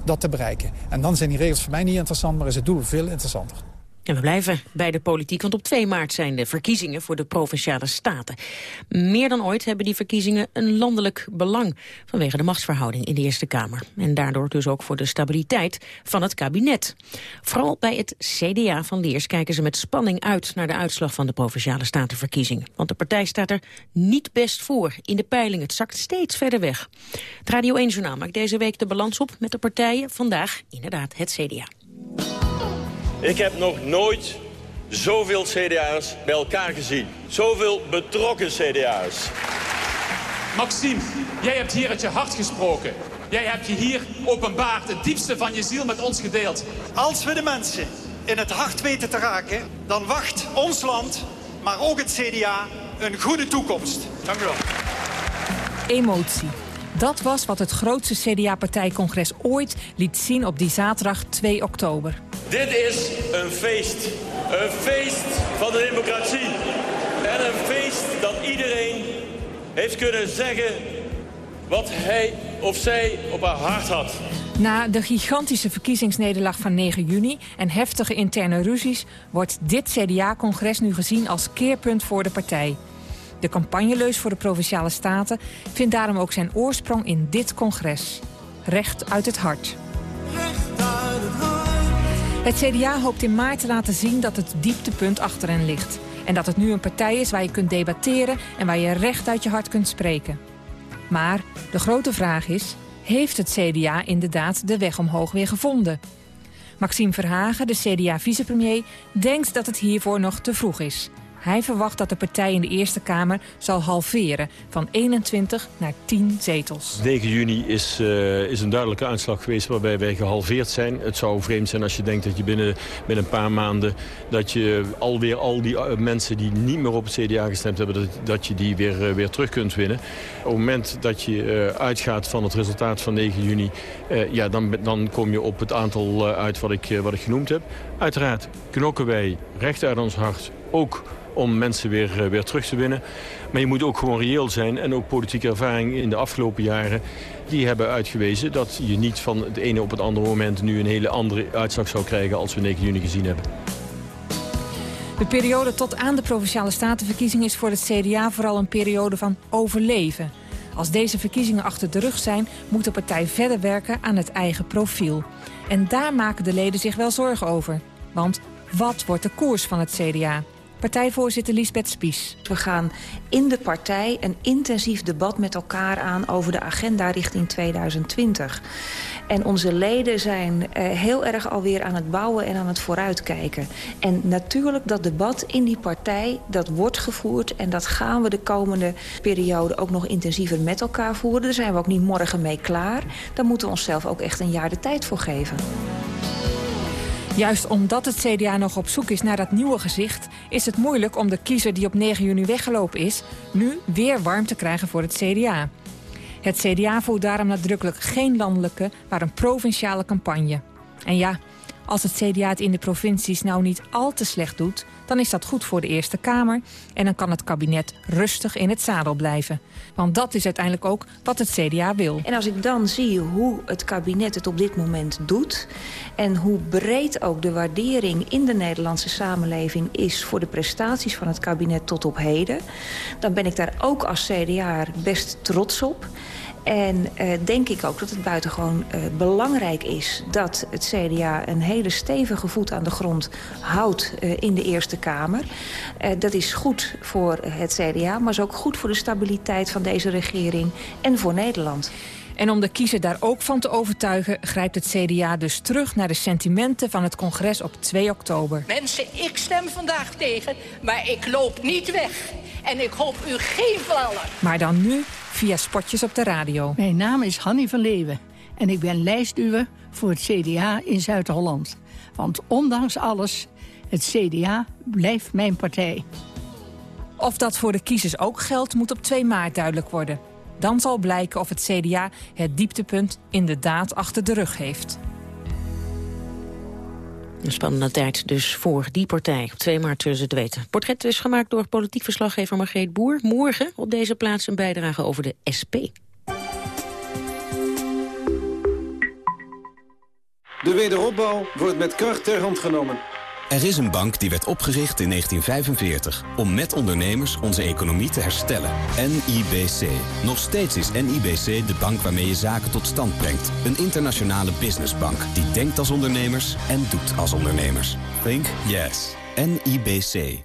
dat te bereiken. En dan zijn die regels voor mij niet interessant, maar is het doel veel interessanter. En we blijven bij de politiek, want op 2 maart zijn de verkiezingen voor de Provinciale Staten. Meer dan ooit hebben die verkiezingen een landelijk belang vanwege de machtsverhouding in de Eerste Kamer. En daardoor dus ook voor de stabiliteit van het kabinet. Vooral bij het CDA van Leers kijken ze met spanning uit naar de uitslag van de Provinciale Statenverkiezingen. Want de partij staat er niet best voor in de peiling. Het zakt steeds verder weg. Het Radio 1 Journaal maakt deze week de balans op met de partijen. Vandaag inderdaad het CDA. Ik heb nog nooit zoveel CDA's bij elkaar gezien. Zoveel betrokken CDA's. Maxime, jij hebt hier uit je hart gesproken. Jij hebt je hier openbaard, het diepste van je ziel met ons gedeeld. Als we de mensen in het hart weten te raken... dan wacht ons land, maar ook het CDA, een goede toekomst. Dank u wel. Emotie. Dat was wat het grootste CDA-partijcongres ooit liet zien op die zaterdag 2 oktober. Dit is een feest. Een feest van de democratie. En een feest dat iedereen heeft kunnen zeggen wat hij of zij op haar hart had. Na de gigantische verkiezingsnederlaag van 9 juni en heftige interne ruzies... wordt dit CDA-congres nu gezien als keerpunt voor de partij. De campagneleus voor de Provinciale Staten vindt daarom ook zijn oorsprong in dit congres. Recht uit het hart. Het CDA hoopt in maart te laten zien dat het dieptepunt achter hen ligt. En dat het nu een partij is waar je kunt debatteren en waar je recht uit je hart kunt spreken. Maar de grote vraag is, heeft het CDA inderdaad de weg omhoog weer gevonden? Maxime Verhagen, de CDA-vicepremier, denkt dat het hiervoor nog te vroeg is. Hij verwacht dat de partij in de Eerste Kamer zal halveren... van 21 naar 10 zetels. 9 juni is, uh, is een duidelijke uitslag geweest waarbij wij gehalveerd zijn. Het zou vreemd zijn als je denkt dat je binnen, binnen een paar maanden... dat je alweer al die uh, mensen die niet meer op het CDA gestemd hebben... dat, dat je die weer, uh, weer terug kunt winnen. Op het moment dat je uitgaat van het resultaat van 9 juni... ja, dan, dan kom je op het aantal uit wat ik, wat ik genoemd heb. Uiteraard knokken wij recht uit ons hart ook om mensen weer, eh, weer terug te winnen. Maar je moet ook gewoon reëel zijn en ook politieke ervaring in de afgelopen jaren... die hebben uitgewezen dat je niet van het ene op het andere moment... nu een hele andere uitslag zou krijgen als we 9 juni gezien hebben. De periode tot aan de Provinciale Statenverkiezing is voor het CDA vooral een periode van overleven. Als deze verkiezingen achter de rug zijn, moet de partij verder werken aan het eigen profiel. En daar maken de leden zich wel zorgen over. Want wat wordt de koers van het CDA? Partijvoorzitter Liesbeth Spies. We gaan in de partij een intensief debat met elkaar aan... over de agenda richting 2020. En onze leden zijn uh, heel erg alweer aan het bouwen en aan het vooruitkijken. En natuurlijk, dat debat in die partij, dat wordt gevoerd... en dat gaan we de komende periode ook nog intensiever met elkaar voeren. Daar zijn we ook niet morgen mee klaar. Daar moeten we onszelf ook echt een jaar de tijd voor geven. Juist omdat het CDA nog op zoek is naar dat nieuwe gezicht... is het moeilijk om de kiezer die op 9 juni weggelopen is... nu weer warm te krijgen voor het CDA. Het CDA voert daarom nadrukkelijk geen landelijke, maar een provinciale campagne. En ja, als het CDA het in de provincies nou niet al te slecht doet... dan is dat goed voor de Eerste Kamer... en dan kan het kabinet rustig in het zadel blijven. Want dat is uiteindelijk ook wat het CDA wil. En als ik dan zie hoe het kabinet het op dit moment doet... en hoe breed ook de waardering in de Nederlandse samenleving is... voor de prestaties van het kabinet tot op heden... dan ben ik daar ook als CDA best trots op... En uh, denk ik ook dat het buitengewoon uh, belangrijk is... dat het CDA een hele stevige voet aan de grond houdt uh, in de Eerste Kamer. dat is goed voor het CDA, maar is ook goed voor de stabiliteit van deze regering en voor Nederland. En om de kiezer daar ook van te overtuigen... grijpt het CDA dus terug naar de sentimenten van het congres op 2 oktober. Mensen, ik stem vandaag tegen, maar ik loop niet weg. En ik hoop u geen vallen. Maar dan nu via spotjes op de radio. Mijn naam is Hanny van Leeuwen en ik ben lijstduwer voor het CDA in Zuid-Holland. Want ondanks alles, het CDA blijft mijn partij. Of dat voor de kiezers ook geldt, moet op 2 maart duidelijk worden. Dan zal blijken of het CDA het dieptepunt inderdaad achter de rug heeft. Een spannende tijd dus voor die partij. Op 2 maart zullen ze het weten. Het portret is gemaakt door politiek verslaggever Margreet Boer. Morgen op deze plaats een bijdrage over de SP. De wederopbouw wordt met kracht ter hand genomen. Er is een bank die werd opgericht in 1945 om met ondernemers onze economie te herstellen. NIBC. Nog steeds is NIBC de bank waarmee je zaken tot stand brengt. Een internationale businessbank die denkt als ondernemers en doet als ondernemers. Think yes. NIBC.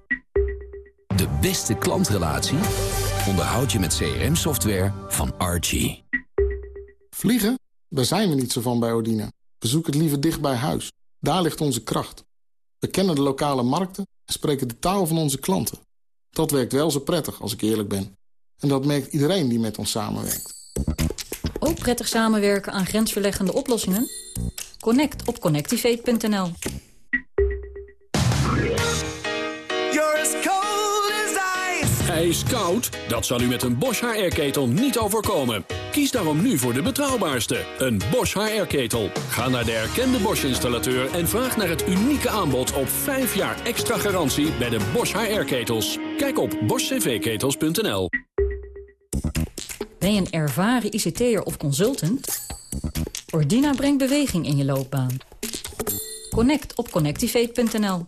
De beste klantrelatie onderhoud je met CRM-software van Archie. Vliegen? Daar zijn we niet zo van bij Odina. We zoeken het liever dicht bij huis. Daar ligt onze kracht. We kennen de lokale markten en spreken de taal van onze klanten. Dat werkt wel zo prettig, als ik eerlijk ben. En dat merkt iedereen die met ons samenwerkt. Ook prettig samenwerken aan grensverleggende oplossingen? Connect op connectivate.nl. Ijskoud? Dat zal u met een Bosch HR-ketel niet overkomen. Kies daarom nu voor de betrouwbaarste, een Bosch HR-ketel. Ga naar de erkende Bosch-installateur en vraag naar het unieke aanbod op 5 jaar extra garantie bij de Bosch HR-ketels. Kijk op boschcvketels.nl. Ben je een ervaren ICT'er of consultant? Ordina brengt beweging in je loopbaan. Connect op connectivate.nl.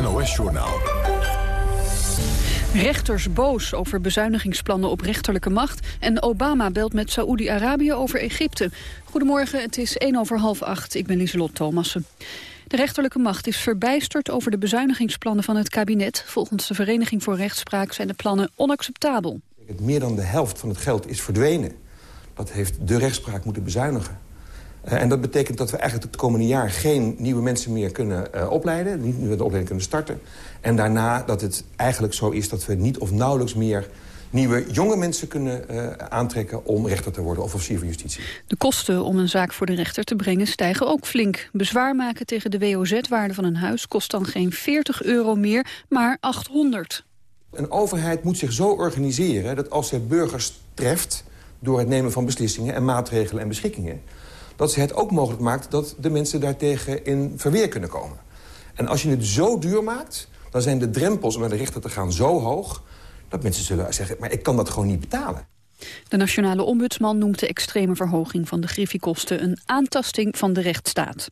NOS-journaal. Rechters boos over bezuinigingsplannen op rechterlijke macht... en Obama belt met Saoedi-Arabië over Egypte. Goedemorgen, het is 1 over half acht. Ik ben Lieselot Thomassen. De rechterlijke macht is verbijsterd over de bezuinigingsplannen van het kabinet. Volgens de Vereniging voor Rechtspraak zijn de plannen onacceptabel. Meer dan de helft van het geld is verdwenen. Dat heeft de rechtspraak moeten bezuinigen. Uh, en dat betekent dat we eigenlijk het komende jaar geen nieuwe mensen meer kunnen uh, opleiden. Niet meer de opleiding kunnen starten. En daarna dat het eigenlijk zo is dat we niet of nauwelijks meer nieuwe jonge mensen kunnen uh, aantrekken om rechter te worden of officier van justitie. De kosten om een zaak voor de rechter te brengen stijgen ook flink. Bezwaar maken tegen de WOZ-waarde van een huis kost dan geen 40 euro meer, maar 800. Een overheid moet zich zo organiseren dat als zij burgers treft... door het nemen van beslissingen en maatregelen en beschikkingen dat ze het ook mogelijk maakt dat de mensen daartegen in verweer kunnen komen. En als je het zo duur maakt, dan zijn de drempels om naar de rechter te gaan zo hoog... dat mensen zullen zeggen, maar ik kan dat gewoon niet betalen. De nationale ombudsman noemt de extreme verhoging van de griffiekosten een aantasting van de rechtsstaat.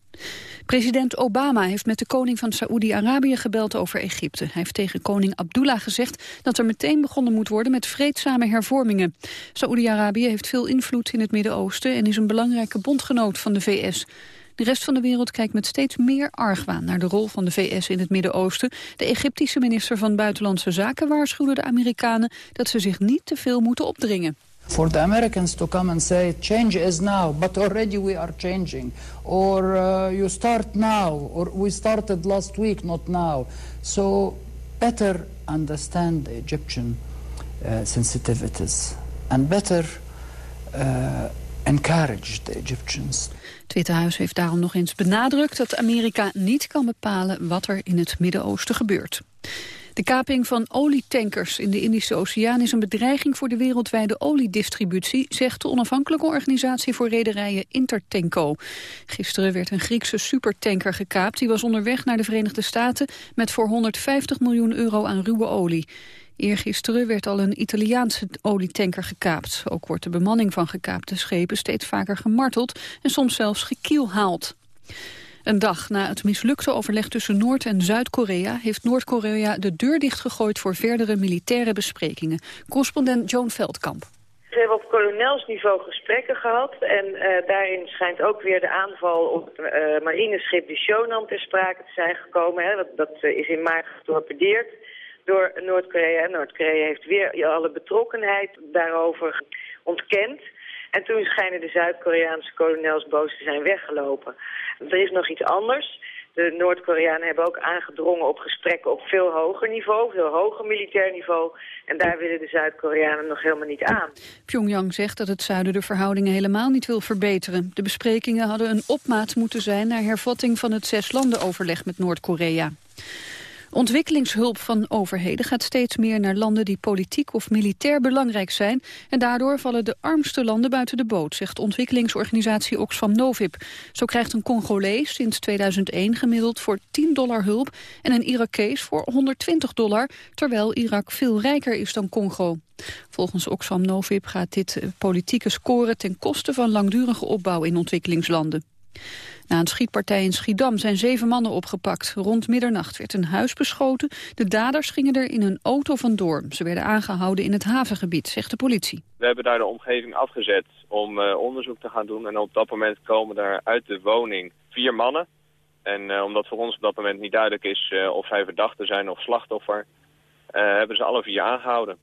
President Obama heeft met de koning van Saoedi-Arabië gebeld over Egypte. Hij heeft tegen koning Abdullah gezegd dat er meteen begonnen moet worden met vreedzame hervormingen. Saoedi-Arabië heeft veel invloed in het Midden-Oosten en is een belangrijke bondgenoot van de VS. De rest van de wereld kijkt met steeds meer argwaan naar de rol van de VS in het Midden-Oosten. De Egyptische minister van Buitenlandse Zaken waarschuwde de Amerikanen dat ze zich niet te veel moeten opdringen. For the Americans to come and say change is now, but already we are changing. Or uh, you start now, or we started last week, not now. So better understand the Egyptian uh, sensitivities and better uh, encourage the Egyptians. Het Witte Huis heeft daarom nog eens benadrukt dat Amerika niet kan bepalen wat er in het Midden-Oosten gebeurt. De kaping van olietankers in de Indische Oceaan is een bedreiging voor de wereldwijde oliedistributie, zegt de onafhankelijke organisatie voor rederijen Intertanko. Gisteren werd een Griekse supertanker gekaapt. Die was onderweg naar de Verenigde Staten met voor 150 miljoen euro aan ruwe olie. Eergisteren werd al een Italiaanse olietanker gekaapt. Ook wordt de bemanning van gekaapte schepen steeds vaker gemarteld en soms zelfs gekielhaald. Een dag na het mislukte overleg tussen Noord- en Zuid-Korea... heeft Noord-Korea de deur dichtgegooid voor verdere militaire besprekingen. Correspondent Joan Veldkamp. Ze hebben op kolonelsniveau gesprekken gehad. En uh, daarin schijnt ook weer de aanval op het uh, marineschip de Shonan ter sprake te zijn gekomen. Hè. Dat, dat uh, is in maart getorpedeerd door Noord-Korea. Noord-Korea heeft weer alle betrokkenheid daarover ontkend. En toen schijnen de Zuid-Koreaanse kolonels boos te zijn weggelopen. Er is nog iets anders. De Noord-Koreanen hebben ook aangedrongen op gesprekken op veel hoger niveau, veel hoger militair niveau. En daar willen de Zuid-Koreanen nog helemaal niet aan. Pyongyang zegt dat het zuiden de verhoudingen helemaal niet wil verbeteren. De besprekingen hadden een opmaat moeten zijn naar hervatting van het zeslandenoverleg met Noord-Korea. Ontwikkelingshulp van overheden gaat steeds meer naar landen die politiek of militair belangrijk zijn. En daardoor vallen de armste landen buiten de boot, zegt ontwikkelingsorganisatie Oxfam Novib. Zo krijgt een Congolees sinds 2001 gemiddeld voor 10 dollar hulp en een Irakees voor 120 dollar, terwijl Irak veel rijker is dan Congo. Volgens Oxfam Novib gaat dit politieke scoren ten koste van langdurige opbouw in ontwikkelingslanden. Na een schietpartij in Schiedam zijn zeven mannen opgepakt. Rond middernacht werd een huis beschoten. De daders gingen er in een auto vandoor. Ze werden aangehouden in het havengebied, zegt de politie. We hebben daar de omgeving afgezet om uh, onderzoek te gaan doen. En op dat moment komen daar uit de woning vier mannen. En uh, omdat voor ons op dat moment niet duidelijk is uh, of zij verdachten zijn of slachtoffer... hebben ze alle vier aangehouden.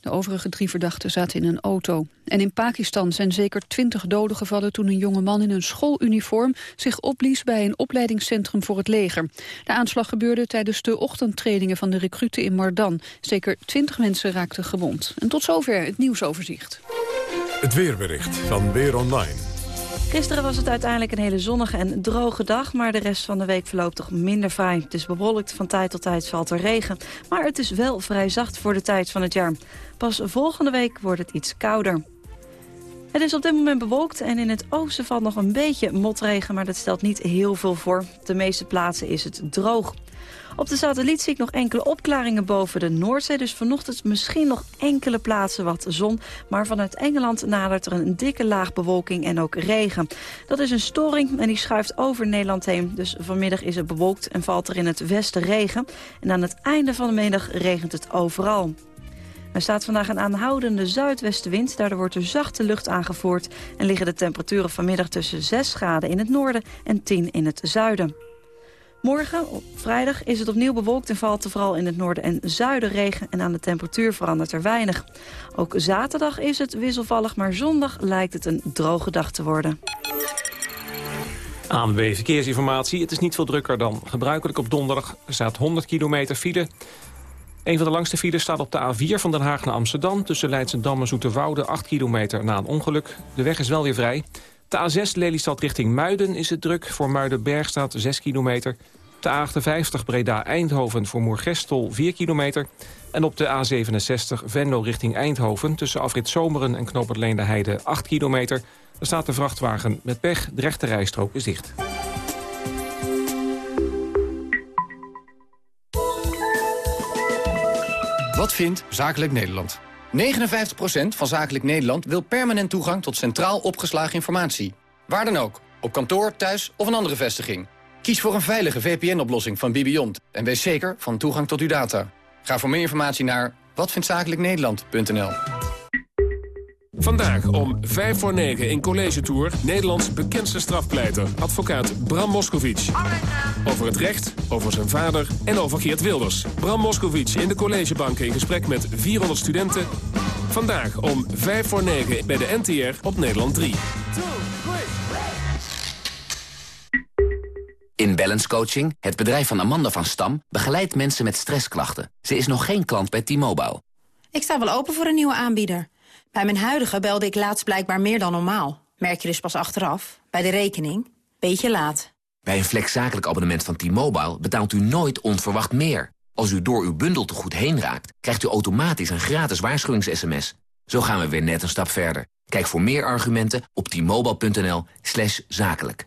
De overige drie verdachten zaten in een auto. En in Pakistan zijn zeker twintig doden gevallen toen een jonge man in een schooluniform zich opblies bij een opleidingscentrum voor het leger. De aanslag gebeurde tijdens de ochtendtrainingen van de recruten in Mardan. Zeker twintig mensen raakten gewond. En tot zover het nieuwsoverzicht. Het weerbericht van Weer Online. Gisteren was het uiteindelijk een hele zonnige en droge dag... maar de rest van de week verloopt toch minder fijn. Het is bewolkt, van tijd tot tijd valt er regen. Maar het is wel vrij zacht voor de tijd van het jaar. Pas volgende week wordt het iets kouder. Het is op dit moment bewolkt en in het oosten valt nog een beetje motregen... maar dat stelt niet heel veel voor. De meeste plaatsen is het droog. Op de satelliet zie ik nog enkele opklaringen boven de Noordzee. Dus vanochtend misschien nog enkele plaatsen wat zon. Maar vanuit Engeland nadert er een dikke laag bewolking en ook regen. Dat is een storing en die schuift over Nederland heen. Dus vanmiddag is het bewolkt en valt er in het westen regen. En aan het einde van de middag regent het overal. Er staat vandaag een aanhoudende zuidwestenwind. Daardoor wordt er zachte lucht aangevoerd. En liggen de temperaturen vanmiddag tussen 6 graden in het noorden en 10 in het zuiden. Morgen, op vrijdag, is het opnieuw bewolkt en valt er vooral in het noorden en zuiden regen. En aan de temperatuur verandert er weinig. Ook zaterdag is het wisselvallig, maar zondag lijkt het een droge dag te worden. ANW Verkeersinformatie. Het is niet veel drukker dan gebruikelijk op donderdag. Er staat 100 kilometer file. Een van de langste files staat op de A4 van Den Haag naar Amsterdam... tussen Leidsendam en Zoeterwoude, 8 kilometer na een ongeluk. De weg is wel weer vrij. De A6 Lelystad richting Muiden is het druk. Voor Muidenberg staat 6 kilometer. De A58 Breda-Eindhoven voor Moergestel 4 kilometer. En op de A67 Venlo richting Eindhoven... tussen Afrit Zomeren en Knoopert de Heide 8 kilometer. Er staat de vrachtwagen met pech. De rijstrook is dicht. Wat vindt Zakelijk Nederland? 59% van Zakelijk Nederland wil permanent toegang tot centraal opgeslagen informatie. Waar dan ook, op kantoor, thuis of een andere vestiging. Kies voor een veilige VPN-oplossing van Bibiont en wees zeker van toegang tot uw data. Ga voor meer informatie naar watvindzakelijknederland.nl. Vandaag om 5 voor 9 in College Tour... Nederlands bekendste strafpleiter, advocaat Bram Moskowitz. Over het recht, over zijn vader en over Geert Wilders. Bram Moskowitz in de collegebank in gesprek met 400 studenten. Vandaag om 5 voor 9 bij de NTR op Nederland 3. In Balance Coaching, het bedrijf van Amanda van Stam... begeleidt mensen met stressklachten. Ze is nog geen klant bij T-Mobile. Ik sta wel open voor een nieuwe aanbieder. Bij mijn huidige belde ik laatst blijkbaar meer dan normaal. Merk je dus pas achteraf, bij de rekening. Beetje laat. Bij een flexzakelijk abonnement van T-Mobile betaalt u nooit onverwacht meer. Als u door uw bundel te goed heen raakt, krijgt u automatisch een gratis waarschuwings-sms. Zo gaan we weer net een stap verder. Kijk voor meer argumenten op t-mobile.nl zakelijk.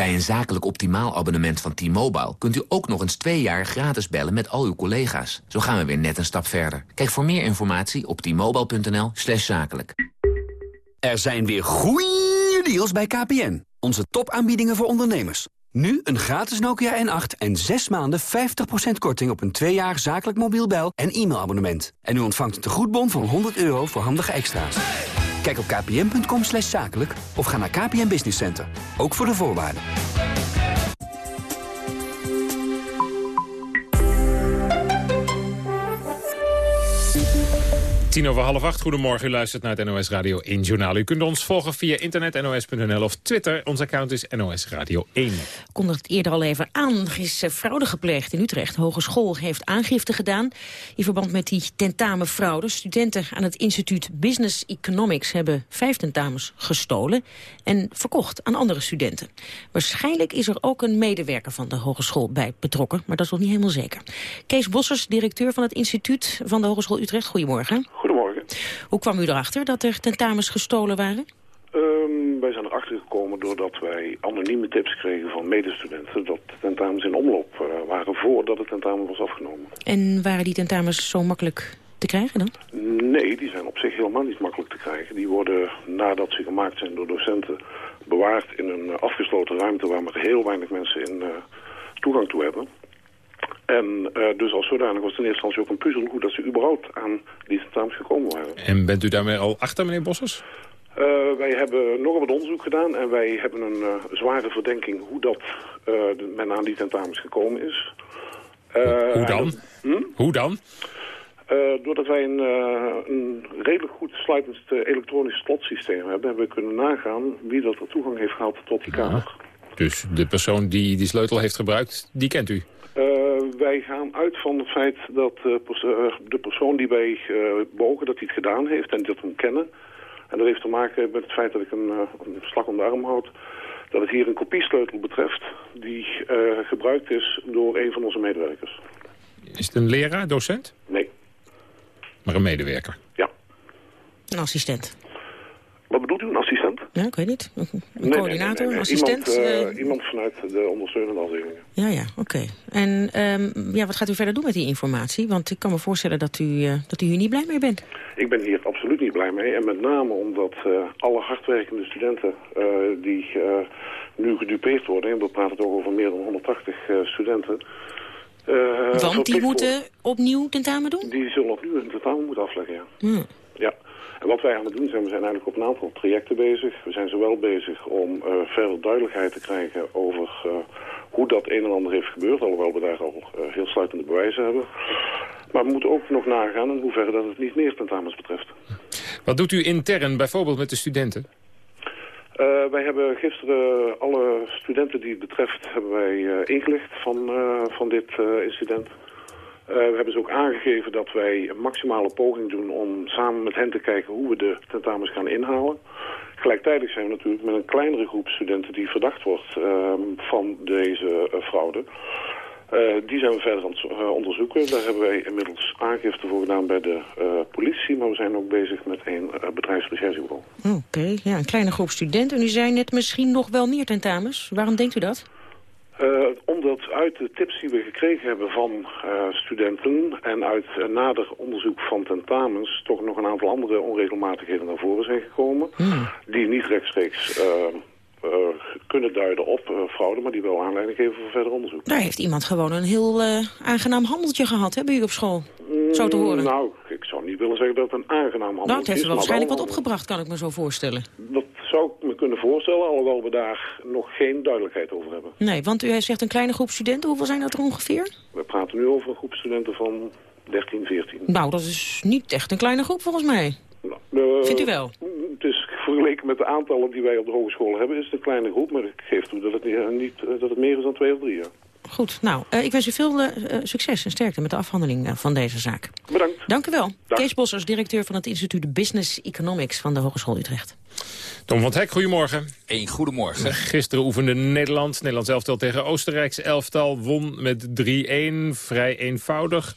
Bij een zakelijk optimaal abonnement van T-Mobile... kunt u ook nog eens twee jaar gratis bellen met al uw collega's. Zo gaan we weer net een stap verder. Kijk voor meer informatie op t-mobile.nl slash zakelijk. Er zijn weer goeie deals bij KPN. Onze topaanbiedingen voor ondernemers. Nu een gratis Nokia N8 en 6 maanden 50% korting op een 2 jaar zakelijk mobiel bel- en e-mailabonnement. En u ontvangt een tegoedbon van 100 euro voor handige extra's. Kijk op slash zakelijk of ga naar KPN Business Center. Ook voor de voorwaarden. Tien over half acht, goedemorgen. U luistert naar het NOS Radio 1 Journaal. U kunt ons volgen via internet nos.nl of Twitter. Ons account is NOS Radio 1. Ik kondigde het eerder al even aan. Er is eh, fraude gepleegd in Utrecht. De hogeschool heeft aangifte gedaan in verband met die tentamenfraude. Studenten aan het instituut Business Economics hebben vijf tentamens gestolen en verkocht aan andere studenten. Waarschijnlijk is er ook een medewerker van de hogeschool bij betrokken, maar dat is nog niet helemaal zeker. Kees Bossers, directeur van het instituut van de Hogeschool Utrecht. Goedemorgen. Hoe kwam u erachter dat er tentamens gestolen waren? Um, wij zijn erachter gekomen doordat wij anonieme tips kregen van medestudenten... dat tentamens in omloop uh, waren voordat het tentamen was afgenomen. En waren die tentamens zo makkelijk te krijgen dan? Nee, die zijn op zich helemaal niet makkelijk te krijgen. Die worden, nadat ze gemaakt zijn door docenten, bewaard in een afgesloten ruimte... waar maar heel weinig mensen in uh, toegang toe hebben... En uh, dus als zodanig was het in eerste instantie ook een puzzel... hoe dat ze überhaupt aan die tentamens gekomen waren. En bent u daarmee al achter, meneer Bossers? Uh, wij hebben nog wat onderzoek gedaan en wij hebben een uh, zware verdenking... hoe dat men aan die tentamens gekomen is. hoe dan? Hm? Hoe dan? doordat wij een, een, redelijk goed sluitend elektronisch slotsysteem hebben... hebben we kunnen nagaan wie dat er toegang heeft gehad tot die kamer. Dus de persoon die die sleutel heeft gebruikt, die kent u? Uh, wij gaan uit van het feit dat uh, pers de persoon die wij uh, bogen, dat hij het gedaan heeft en dat we hem kennen. En dat heeft te maken met het feit dat ik een, een slag om de arm houd. Dat het hier een kopiesleutel betreft die gebruikt is door een van onze medewerkers. Is het een leraar, docent? Nee. Maar een medewerker? Ja. Een assistent? Wat bedoelt u, een assistent? Ja, ik weet niet. Een nee, coördinator, nee, assistent? Iemand, uh, iemand, vanuit de ondersteunende afdelingen. Ja, ja, oké. Okay. En um, ja, wat gaat u verder doen met die informatie? Want ik kan me voorstellen dat u, uh, dat u hier niet blij mee bent. Ik ben hier absoluut niet blij mee. En met name omdat uh, alle hardwerkende studenten die nu gedupeerd worden... en we praten toch over meer dan 180 studenten... Want die moeten opnieuw tentamen doen? Die zullen opnieuw een tentamen moeten afleggen, ja. Hmm. Ja. En wat wij aan het doen zijn, we zijn eigenlijk op een aantal trajecten bezig. We zijn zowel bezig om uh, verder duidelijkheid te krijgen over uh, hoe dat een en ander heeft gebeurd. Alhoewel we daar al uh, heel sluitende bewijzen hebben. Maar we moeten ook nog nagaan in hoeverre dat het niet meer tentamens betreft. Wat doet u intern bijvoorbeeld met de studenten? wij hebben gisteren alle studenten die het betreft hebben wij ingelicht van, van dit incident. Uh, we hebben ze ook aangegeven dat wij een maximale poging doen om samen met hen te kijken hoe we de tentamens gaan inhalen. Gelijktijdig zijn we natuurlijk met een kleinere groep studenten die verdacht wordt uh, van deze uh, fraude. die zijn we verder aan het onderzoeken. Daar hebben wij inmiddels aangifte voor gedaan bij de politie. Maar we zijn ook bezig met een bedrijfsrecherchebureau. Oké, ja, een kleine groep studenten. U zei net misschien nog wel meer tentamens. Waarom denkt u dat? Uh, omdat uit de tips die we gekregen hebben van uh, studenten en uit uh, nader onderzoek van tentamens toch nog een aantal andere onregelmatigheden naar voren zijn gekomen. Hmm. Die niet rechtstreeks kunnen duiden op fraude, maar die wel aanleiding geven voor verder onderzoek. Daar heeft iemand gewoon een heel aangenaam handeltje gehad, hè, bij u op school? Zo te horen. Nou, ik zou niet willen zeggen dat het een aangenaam handeltje is. Nou, het heeft waarschijnlijk wat opgebracht, kan ik me zo voorstellen. Dat zou ik me kunnen voorstellen, alhoewel we daar nog geen duidelijkheid over hebben. Nee, want u zegt een kleine groep studenten. Hoeveel zijn dat er ongeveer? We praten nu over een groep studenten van 13, 14. Nou, dat is niet echt een kleine groep volgens mij. Nou, Vindt u wel? Het is vergeleken met de aantallen die wij op de hogeschool hebben, is het een kleine groep. Maar ik geef toe dat het, niet, dat het meer is dan twee of drie, ja. Goed. Nou, eh, ik wens u veel eh, eh, succes en sterkte met de afhandeling van deze zaak. Bedankt. Dank u wel. Kees Bossers, directeur van het instituut Business Economics van de Hogeschool Utrecht. Tom van het Hek, goedemorgen. Een goedemorgen. Gisteren oefende Nederland, Nederlands elftal tegen Oostenrijks elftal, won met 3-1, vrij eenvoudig.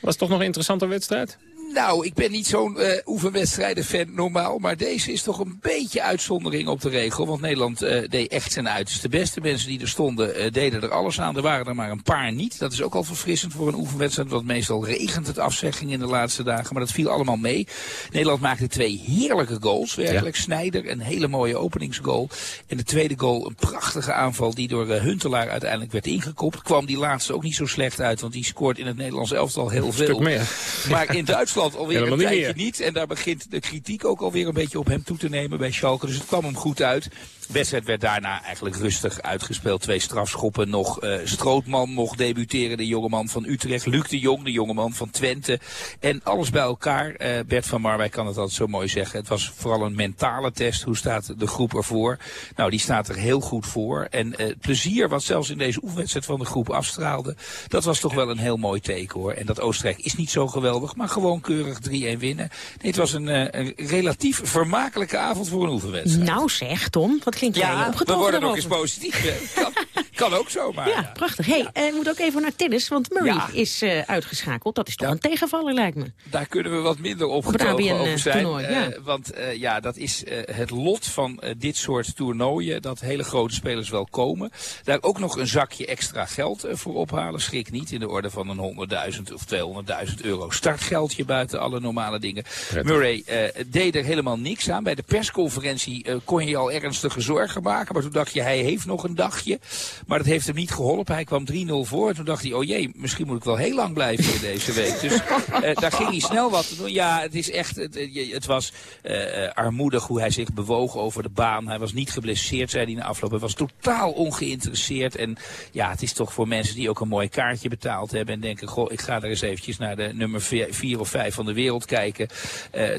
Was toch nog een interessante wedstrijd? Nou, ik ben niet zo'n uh, oefenwedstrijden-fan normaal. Maar deze is toch een beetje uitzondering op de regel. Want Nederland uh, deed echt zijn uiterste best. De mensen die er stonden uh, deden er alles aan. Er waren er maar een paar niet. Dat is ook al verfrissend voor een oefenwedstrijd. Want meestal regent het afzegging in de laatste dagen. Maar dat viel allemaal mee. Nederland maakte twee heerlijke goals. Werkelijk. Ja. Snijder, een hele mooie openingsgoal. En de tweede goal, een prachtige aanval die door Huntelaar uiteindelijk werd ingekopt. Kwam die laatste ook niet zo slecht uit. Want die scoort in het Nederlands elftal heel een veel. Stuk meer. Maar in Duitsland alweer Helemaal een niet tijdje meer. niet. En daar begint de kritiek ook alweer een beetje op hem toe te nemen bij Schalke. Dus het kwam hem goed uit. De wedstrijd werd daarna eigenlijk rustig uitgespeeld. Twee strafschoppen nog. Uh, Strootman mocht debuteren, de jongeman van Utrecht. Luc de Jong, de jongeman van Twente. En alles bij elkaar. Uh, Bert van Marwijk kan het altijd zo mooi zeggen. Het was vooral een mentale test. Hoe staat de groep ervoor? Nou, die staat er heel goed voor. En uh, het plezier wat zelfs in deze oefenwedstrijd van de groep afstraalde. Dat was toch wel een heel mooi teken hoor. En dat Oostenrijk is niet zo geweldig. Maar gewoon keurig 3-1 winnen. Het was een, een relatief vermakelijke avond voor een oefenwedstrijd. Nou zeg, Tom. Klinkt ja, opgetogen we worden nog eens positief. kan, ook zomaar. Ja, prachtig. Hey, ja. uh, moet ook even naar tennis, want Murray Ja. is uh, uitgeschakeld. Dat is toch een tegenvaller, lijkt me. Daar kunnen we wat minder Op ABN, over eh, zijn. toernooi, ja. Eh, want eh, ja, dat is eh, het lot van eh, dit soort toernooien. Dat hele grote spelers wel komen. Daar ook nog een zakje extra geld eh, voor ophalen. Schrik niet in de orde van een 100.000 of 200.000 euro startgeldje buiten alle normale dingen. Murray eh, deed er helemaal niks aan. Bij de persconferentie eh, kon je je al ernstige zorgen maken. Maar toen dacht je, hij heeft nog een dagje. Maar dat heeft hem niet geholpen. Hij kwam 3-0 voor. En toen dacht hij, oh jee, misschien moet ik wel heel lang blijven hier deze week. Dus eh, daar ging hij snel wat te doen. Ja, het is echt, het, het was uh, armoedig hoe hij zich bewoog over de baan. Hij was niet geblesseerd, zei hij na afloop. Hij was totaal ongeïnteresseerd. En ja, het is toch voor mensen die ook een mooi kaartje betaald hebben. En denken, goh, ik ga er eens eventjes naar de nummer 4 of 5 van de wereld kijken.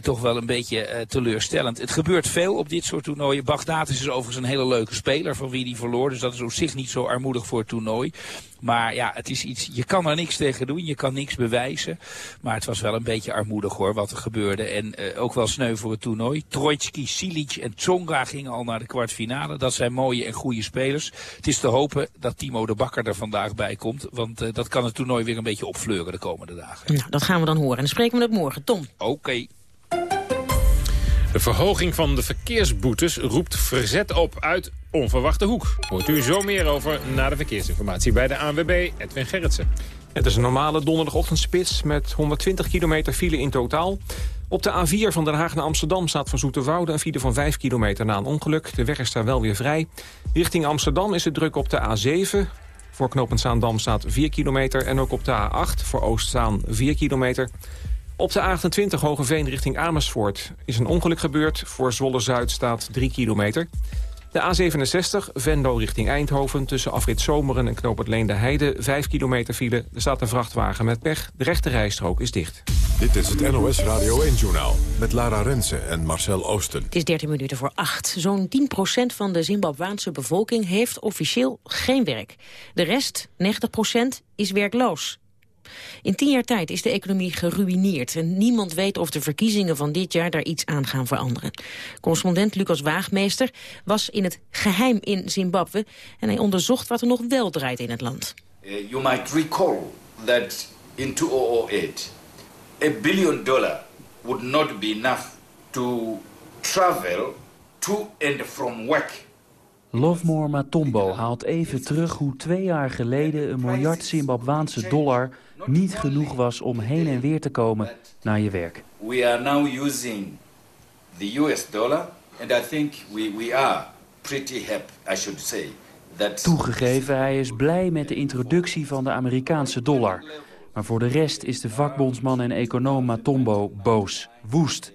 Toch wel een beetje teleurstellend. Het gebeurt veel op dit soort toernooien. Bagdatis is overigens een hele leuke speler van wie die verloor. Dus dat is op zich niet zo armoedig voor het toernooi. Maar ja, het is iets, je kan er niks tegen doen, je kan niks bewijzen. Maar het was wel een beetje armoedig hoor, wat er gebeurde. En uh, ook wel sneu voor het toernooi. Trojtski, Silic en Tsonga gingen al naar de kwartfinale. Dat zijn mooie en goede spelers. Het is te hopen dat Timo de Bakker er vandaag bij komt. Want uh, dat kan het toernooi weer een beetje opfleuren de komende dagen. Nou, dat gaan we dan horen. En dan spreken we het morgen. Tom. Oké. Okay. De verhoging van de verkeersboetes roept verzet op uit onverwachte hoek. Hoort u zo meer over na de verkeersinformatie bij de ANWB Edwin Gerritsen. Het is een normale donderdagochtendspits met 120 kilometer file in totaal. Op de A4 van Den Haag naar Amsterdam staat voor Zoeterwoude een file van 5 kilometer na een ongeluk. De weg is daar wel weer vrij. Richting Amsterdam is het druk op de A7. Voor knooppunt Zaandam staat 4 kilometer en ook op de A8 voor Oostzaan 4 kilometer. Op de A28 Hogeveen richting Amersfoort is een ongeluk gebeurd. Voor Zwolle-Zuid staat 3 kilometer. De A67 Venlo richting Eindhoven tussen afrit Zomeren en knooppunt Leende Heide 5 kilometer file. Er staat een vrachtwagen met pech. De rechte rijstrook is dicht. Dit is het NOS Radio 1-journaal met Lara Rensen en Marcel Oosten. Het is 13 minuten voor 8. Zo'n 10% van de Zimbabwaanse bevolking heeft officieel geen werk. De rest, 90% is werkloos. In tien jaar tijd is de economie geruïneerd... en niemand weet of de verkiezingen van dit jaar daar iets aan gaan veranderen. Correspondent Lucas Waagmeester was in het geheim in Zimbabwe... en hij onderzocht wat er nog wel draait in het land. Uh, you might recall that in 2008... a billion dollar would not be enough to travel to and from work... Lovemore Matombo haalt even terug hoe twee jaar geleden een miljard Zimbabwaanse dollar niet genoeg was om heen en weer te komen naar je werk. We are now using the US dollar and I think we, we are pretty happy, I should say. That Toegegeven, hij is blij met de introductie van de Amerikaanse dollar. Maar voor de rest is de vakbondsman en econoom Matombo boos, woest.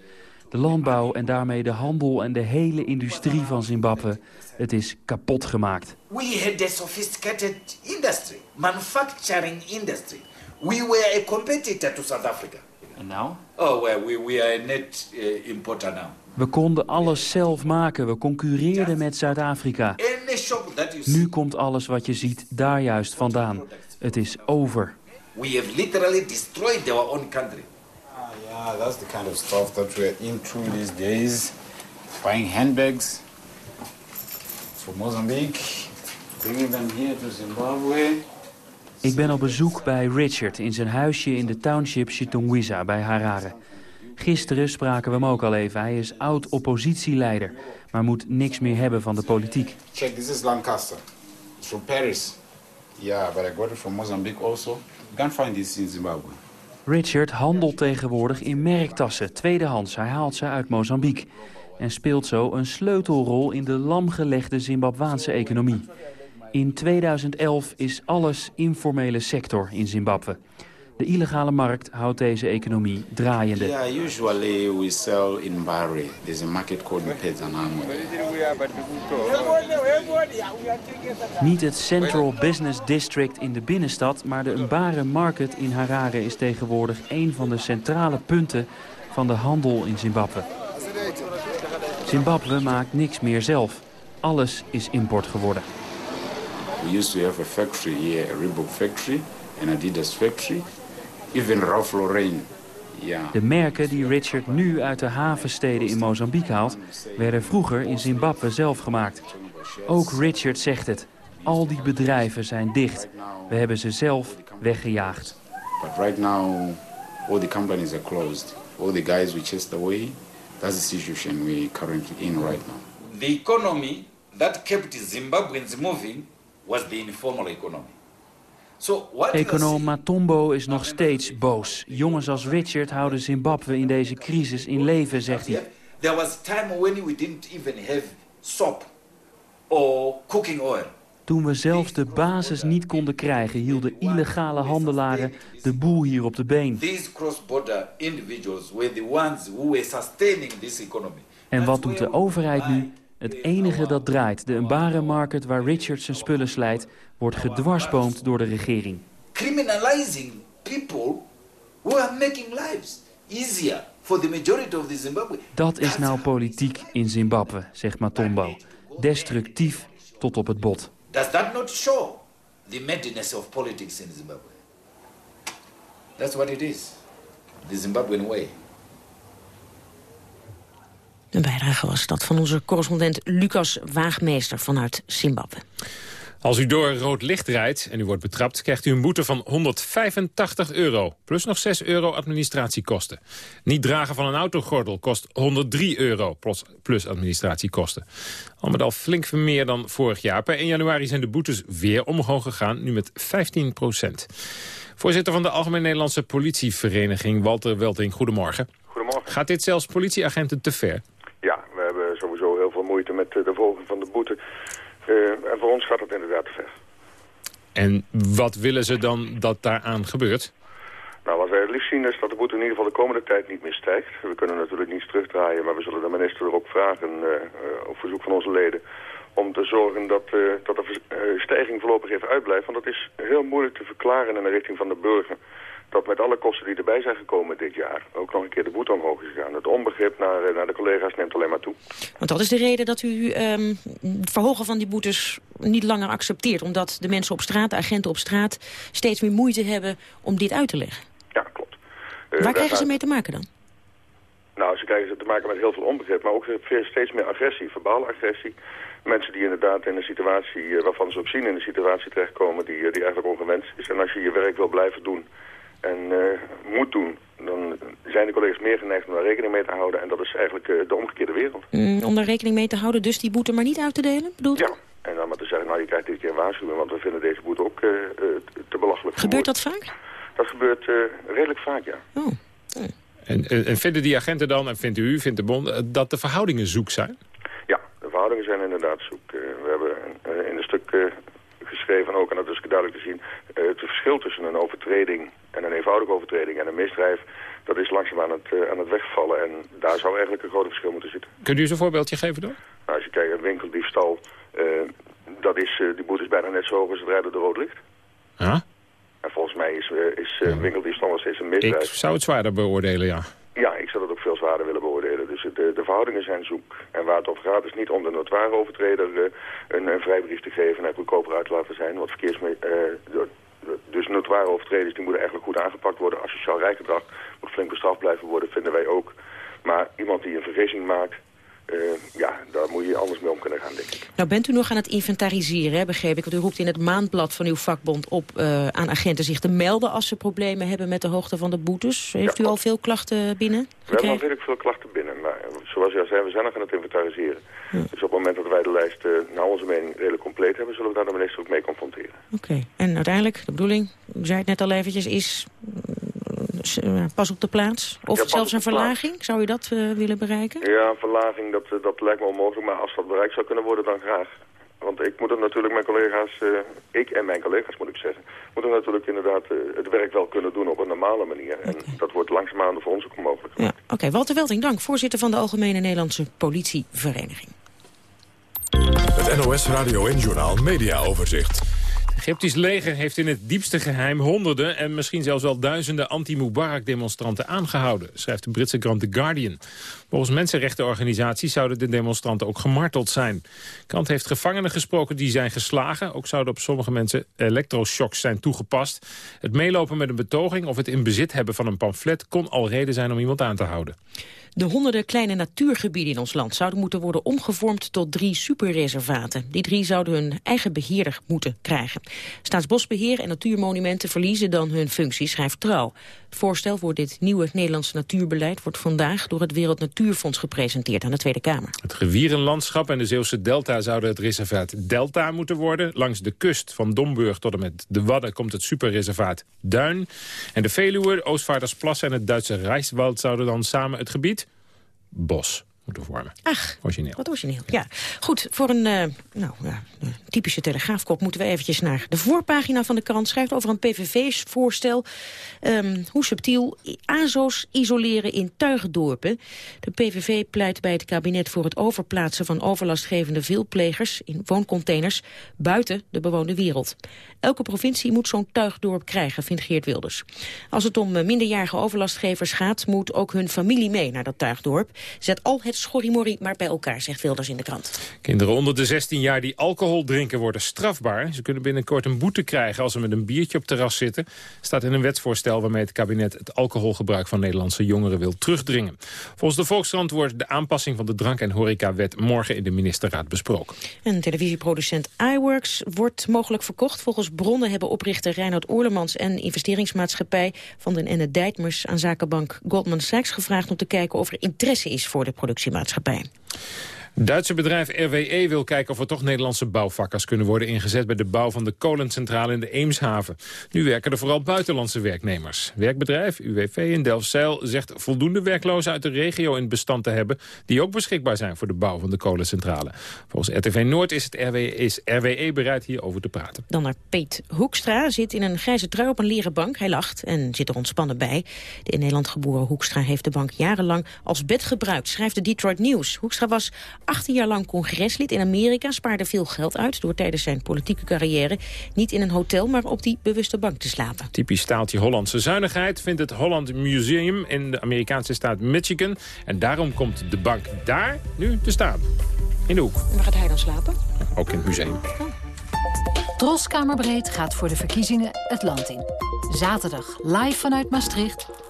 De landbouw en daarmee de handel en de hele industrie van Zimbabwe, het is kapot gemaakt. we had a sophisticated industry, manufacturing industry. We were a competitor to South Africa. En nou? Oh, well, we, we are a net uh, importer now. We konden alles zelf maken, we concurreerden met Zuid-Afrika. Any shop that you see, Nu komt alles wat je ziet daar juist vandaan. Het is over. we have literally destroyed our own country. Yeah, that's the kind of stuff that we're into these days. Buying handbags for Mozambique, bringing them here to Zimbabwe. Ik ben op bezoek bij Richard in zijn huisje in de township Chitungwiza bij Harare. Gisteren spraken we hem ook al even. Hij is oud-oppositieleider, maar moet niks meer hebben van de politiek. Check, this is Lancaster. It's from Paris. Yeah, but I got it from Mozambique also. You can't find this in Zimbabwe. Richard handelt tegenwoordig in merktassen, tweedehands. Hij haalt ze uit Mozambique. En speelt zo een sleutelrol in de lamgelegde Zimbabwaanse economie. In 2011 is alles informele sector in Zimbabwe. De illegale markt houdt deze economie draaiende. Yeah, usually we sell in Bari. There's a market called Mpezanamo. Niet het Central Business District in de binnenstad, maar de Mbare Market in Harare is tegenwoordig een van de centrale punten van de handel in Zimbabwe. Zimbabwe maakt niks meer zelf. Alles is import geworden. We used to have a factory here, a Reebok factory, an Adidas factory, even Ralph Lauren. Yeah. De merken die Richard nu uit de havensteden in Mozambique haalt... werden vroeger in Zimbabwe zelf gemaakt. Ook Richard zegt het. Al die bedrijven zijn dicht. We hebben ze zelf weggejaagd. But right now, all the companies are closed. All the guys we chased away, that's the situation we're currently in right now. The economy that kept Zimbabweans moving was the informal economy. Econoom Matombo is nog steeds boos. Jongens als Richard houden Zimbabwe in deze crisis in leven, zegt hij. There was time when we didn't even have soap or cooking oil. Toen we zelfs de basis niet konden krijgen... hielden illegale handelaren de boel hier op de been. These cross-border individuals were the ones who were sustaining this economy. En wat doet de overheid nu? Het enige dat draait, de Mbare Market waar Richard zijn spullen slijt... wordt gedwarsboomd door de regering. Criminalizing people who are making lives easier for the majority of the Zimbabwe. Dat is nou politiek in Zimbabwe, zegt Matombo. Destructief tot op het bot. Does that not show the madness of politics in Zimbabwe? That's what it is. The Zimbabwean way. Een bijdrage was dat van onze correspondent Lucas Waagmeester vanuit Zimbabwe. Als u door rood licht rijdt en u wordt betrapt... krijgt u een boete van 185 euro. Plus nog 6 euro administratiekosten. Niet dragen van een autogordel kost 103 euro. Plus, plus administratiekosten. Al met al flink meer dan vorig jaar. Per 1 januari zijn de boetes weer omhoog gegaan. Nu met 15 procent. Voorzitter van de Algemene Nederlandse Politievereniging... Walter Welting, goedemorgen. Goedemorgen. Gaat dit zelfs politieagenten te ver? Ja, we hebben sowieso heel veel moeite met eh, de volging van de boete. Eh, en voor ons gaat het inderdaad te ver. En wat willen ze dan dat daaraan gebeurt? Nou, wat wij het liefst zien is dat de boete in ieder geval de komende tijd niet meer stijgt. We kunnen natuurlijk niets terugdraaien, maar we zullen de minister er ook vragen, eh, op verzoek van onze leden, om te zorgen dat, dat de stijging voorlopig even uitblijft. Want dat is heel moeilijk te verklaren in de richting van de burger. Dat met alle kosten die erbij zijn gekomen dit jaar ook nog een keer de boete omhoog is gegaan. Het onbegrip naar, eh, naar de collega's neemt alleen maar toe. Want dat is de reden dat u ehm, het verhogen van die boetes niet langer accepteert. Omdat de mensen op straat, de agenten op straat, steeds meer moeite hebben om dit uit te leggen. Eh, Waar krijgen ze mee te maken dan? Nou, ze krijgen te maken met heel veel onbegrip, maar ook steeds meer agressie, verbale agressie. Mensen die inderdaad in een situatie eh, waarvan ze ook zien in een situatie terechtkomen die, die eigenlijk ongewenst is. En als je je werk wil blijven doen en eh, moet doen, dan zijn de collega's meer geneigd om daar rekening mee te houden. En dat is eigenlijk eh, de omgekeerde wereld. Mm, om daar rekening mee te houden, dus die boete maar niet uit te delen, bedoelt? Ja. En dan maar te zeggen, nou je krijgt dit keer een waarschuwing, want we vinden deze boete ook eh, eh, te belachelijk. Gebeurt dat vaak? Dat gebeurt eh, redelijk vaak, ja. En, en, en vinden die agenten dan, en vindt u, vindt de bond, dat de verhoudingen zoek zijn? Ja, de verhoudingen zijn inderdaad zoek. We hebben eh, in een stuk eh, geschreven ook, en dat is duidelijk te zien... eh, het verschil tussen een overtreding en een eenvoudige overtreding en een misdrijf... dat is langzaam aan het, eh, aan het wegvallen en daar zou eigenlijk een groot verschil moeten zitten. Kunt u eens een voorbeeldje geven dan? Nou, als je kijkt, een winkeldiefstal, eh, dat is, eh, die boete is bijna net zo hoog als het rijden door rood licht. Ja? En volgens mij is, is winkeldiefstal nog steeds een Ik misdrijf. zou het zwaarder beoordelen, ja. Ja, ik zou dat ook veel zwaarder willen beoordelen. dus de, de, verhoudingen zijn zoek. En waar het over gaat is niet om de notoire overtreder een, een, vrijbrief te geven en goedkoper uit te laten zijn. Wat verkeersme dus notoire overtreders die moeten eigenlijk goed aangepakt worden. Asociaal rijgedrag moet flink bestraft blijven worden, vinden wij ook. Maar iemand die een vergissing maakt, uh, ja, daar moet je anders mee om kunnen gaan, denk ik. Nou, bent u nog aan het inventariseren, hè, begreep ik. Want u roept in het maandblad van uw vakbond op uh, aan agenten zich te melden... als ze problemen hebben met de hoogte van de boetes. Heeft u al veel klachten binnen? We hebben al redelijk veel klachten binnen. Maar zoals u al zei, we zijn nog aan het inventariseren. Dus op het moment dat wij de lijst uh, naar onze mening redelijk compleet hebben... zullen we daar de minister ook mee confronteren. Oké. En uiteindelijk, de bedoeling, u zei het net al eventjes, is uh, pas op de plaats? Of zelfs een verlaging? Zou u dat uh, willen bereiken? Ja, een verlaging, dat, dat lijkt me onmogelijk. Maar als dat bereikt zou kunnen worden, dan graag. Want ik moet het natuurlijk mijn collega's, uh, ik en mijn collega's moet ik zeggen, moeten natuurlijk inderdaad het werk wel kunnen doen op een normale manier. En dat wordt langzaamaan voor ons ook mogelijk. Ja, Oké, okay. Walter Welting, dank. Voorzitter van de Algemene Nederlandse Politievereniging. Het NOS Radio en Journaal Media Overzicht. Egyptisch leger heeft in het diepste geheim honderden en misschien zelfs wel duizenden anti-Mubarak-demonstranten aangehouden, schrijft de Britse krant The Guardian. Volgens mensenrechtenorganisaties zouden de demonstranten ook gemarteld zijn. De krant heeft gevangenen gesproken die zijn geslagen. Ook zouden op sommige mensen elektroshocks zijn toegepast. Het meelopen met een betoging of het in bezit hebben van een pamflet kon al reden zijn om iemand aan te houden. De honderden kleine natuurgebieden in ons land zouden moeten worden omgevormd tot drie superreservaten. Die drie zouden hun eigen beheerder moeten krijgen. Staatsbosbeheer en natuurmonumenten verliezen dan hun functie, schrijft Trouw. Het voorstel voor dit nieuwe Nederlandse natuurbeleid wordt vandaag door het Wereld Natuurfonds gepresenteerd aan de Tweede Kamer. Het rivierenlandschap en de Zeeuwse Delta zouden het reservaat Delta moeten worden. Langs de kust van Domburg tot en met de Wadden komt het superreservaat Duin. En de Veluwe, Oostvaardersplassen en het Duitse Rijswald zouden dan samen het gebied bos moeten vormen. Ach, origineel. wat origineel. Ja, goed. Voor een uh, nou, ja, typische telegraafkop moeten we eventjes naar de voorpagina van de krant. Schrijft over een PVV-voorstel. Um, hoe subtiel AZO's isoleren in tuigendorpen. De PVV pleit bij het kabinet voor het overplaatsen van overlastgevende veelplegers in wooncontainers buiten de bewoonde wereld. Elke provincie moet zo'n tuigdorp krijgen, vindt Geert Wilders. Als het om minderjarige overlastgevers gaat, moet ook hun familie mee naar dat tuigdorp. Zet al het schorrimorri maar bij elkaar, zegt Wilders in de krant. Kinderen onder de 16 jaar die alcohol drinken worden strafbaar. Ze kunnen binnenkort een boete krijgen als ze met een biertje op terras zitten. Staat in een wetsvoorstel waarmee het kabinet het alcoholgebruik van Nederlandse jongeren wil terugdringen. Volgens de Volkskrant wordt de aanpassing van de drank- en horecawet morgen in de ministerraad besproken. En televisieproducent iWorks wordt mogelijk verkocht. Volgens bronnen hebben oprichter Reinhard Oerlemans en investeringsmaatschappij van den Enne Dijtmers aan zakenbank Goldman Sachs gevraagd om te kijken of er interesse is voor de productiemaatschappij. Duitse bedrijf RWE wil kijken of er toch Nederlandse bouwvakkers kunnen worden ingezet bij de bouw van de kolencentrale in de Eemshaven. Nu werken er vooral buitenlandse werknemers. Werkbedrijf UWV in Delfzijl zegt voldoende werklozen uit de regio in bestand te hebben die ook beschikbaar zijn voor de bouw van de kolencentrale. Volgens RTV Noord is, het RWE, is RWE bereid hierover te praten. Dan naar Peet Hoekstra, zit in een grijze trui op een leren bank. Hij lacht en zit er ontspannen bij. De in Nederland geboren Hoekstra heeft de bank jarenlang als bed gebruikt, schrijft de Detroit News. Hoekstra was 18 jaar lang congreslid in Amerika, spaarde veel geld uit... door tijdens zijn politieke carrière niet in een hotel, maar op die bewuste bank te slapen. Typisch staaltje Hollandse zuinigheid vindt het Holland Museum in de Amerikaanse staat Michigan. En daarom komt de bank daar nu te staan. In de hoek. En waar gaat hij dan slapen? Ook in het museum. Troskamerbreed gaat voor de verkiezingen het land in. Zaterdag live vanuit Maastricht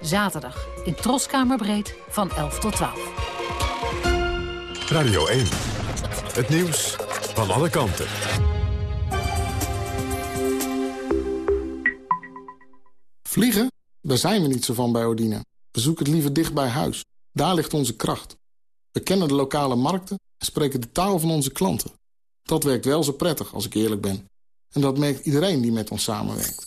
Zaterdag in Troskamerbreed van 11 tot 12. Radio 1. Het nieuws van alle kanten. Vliegen? Daar zijn we niet zo van bij Odina. We zoeken het liever dicht bij huis. Daar ligt onze kracht. We kennen de lokale markten en spreken de taal van onze klanten. Dat werkt wel zo prettig, als ik eerlijk ben. En dat merkt iedereen die met ons samenwerkt.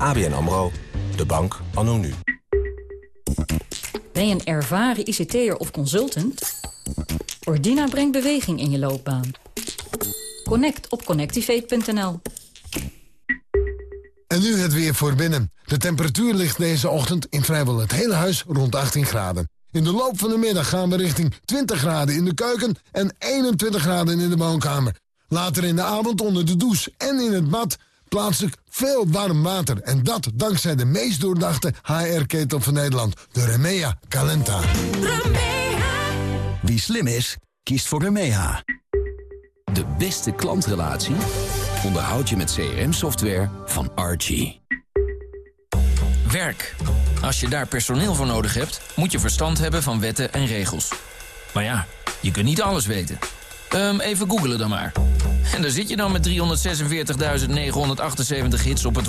ABN AMRO, de bank anno nu. Ben je een ervaren ICT'er of consultant? Ordina brengt beweging in je loopbaan. Connect op connectivate.nl. En nu het weer voor binnen. De temperatuur ligt deze ochtend in vrijwel het hele huis rond 18 graden. In de loop van de middag gaan we richting 20 graden in de keuken en 21 graden in de woonkamer. Later in de avond onder de douche en in het bad plaatselijk veel warm water. En dat dankzij de meest doordachte HR-ketel van Nederland, de Remea Calenta. Wie slim is, kiest voor Remeha. De beste klantrelatie onderhoud je met CRM-software van Archie. Werk. Als je daar personeel voor nodig hebt, moet je verstand hebben van wetten en regels. Maar ja, je kunt niet alles weten. Ehm, even googelen dan maar. En daar zit je dan met 346.978 hits op het woord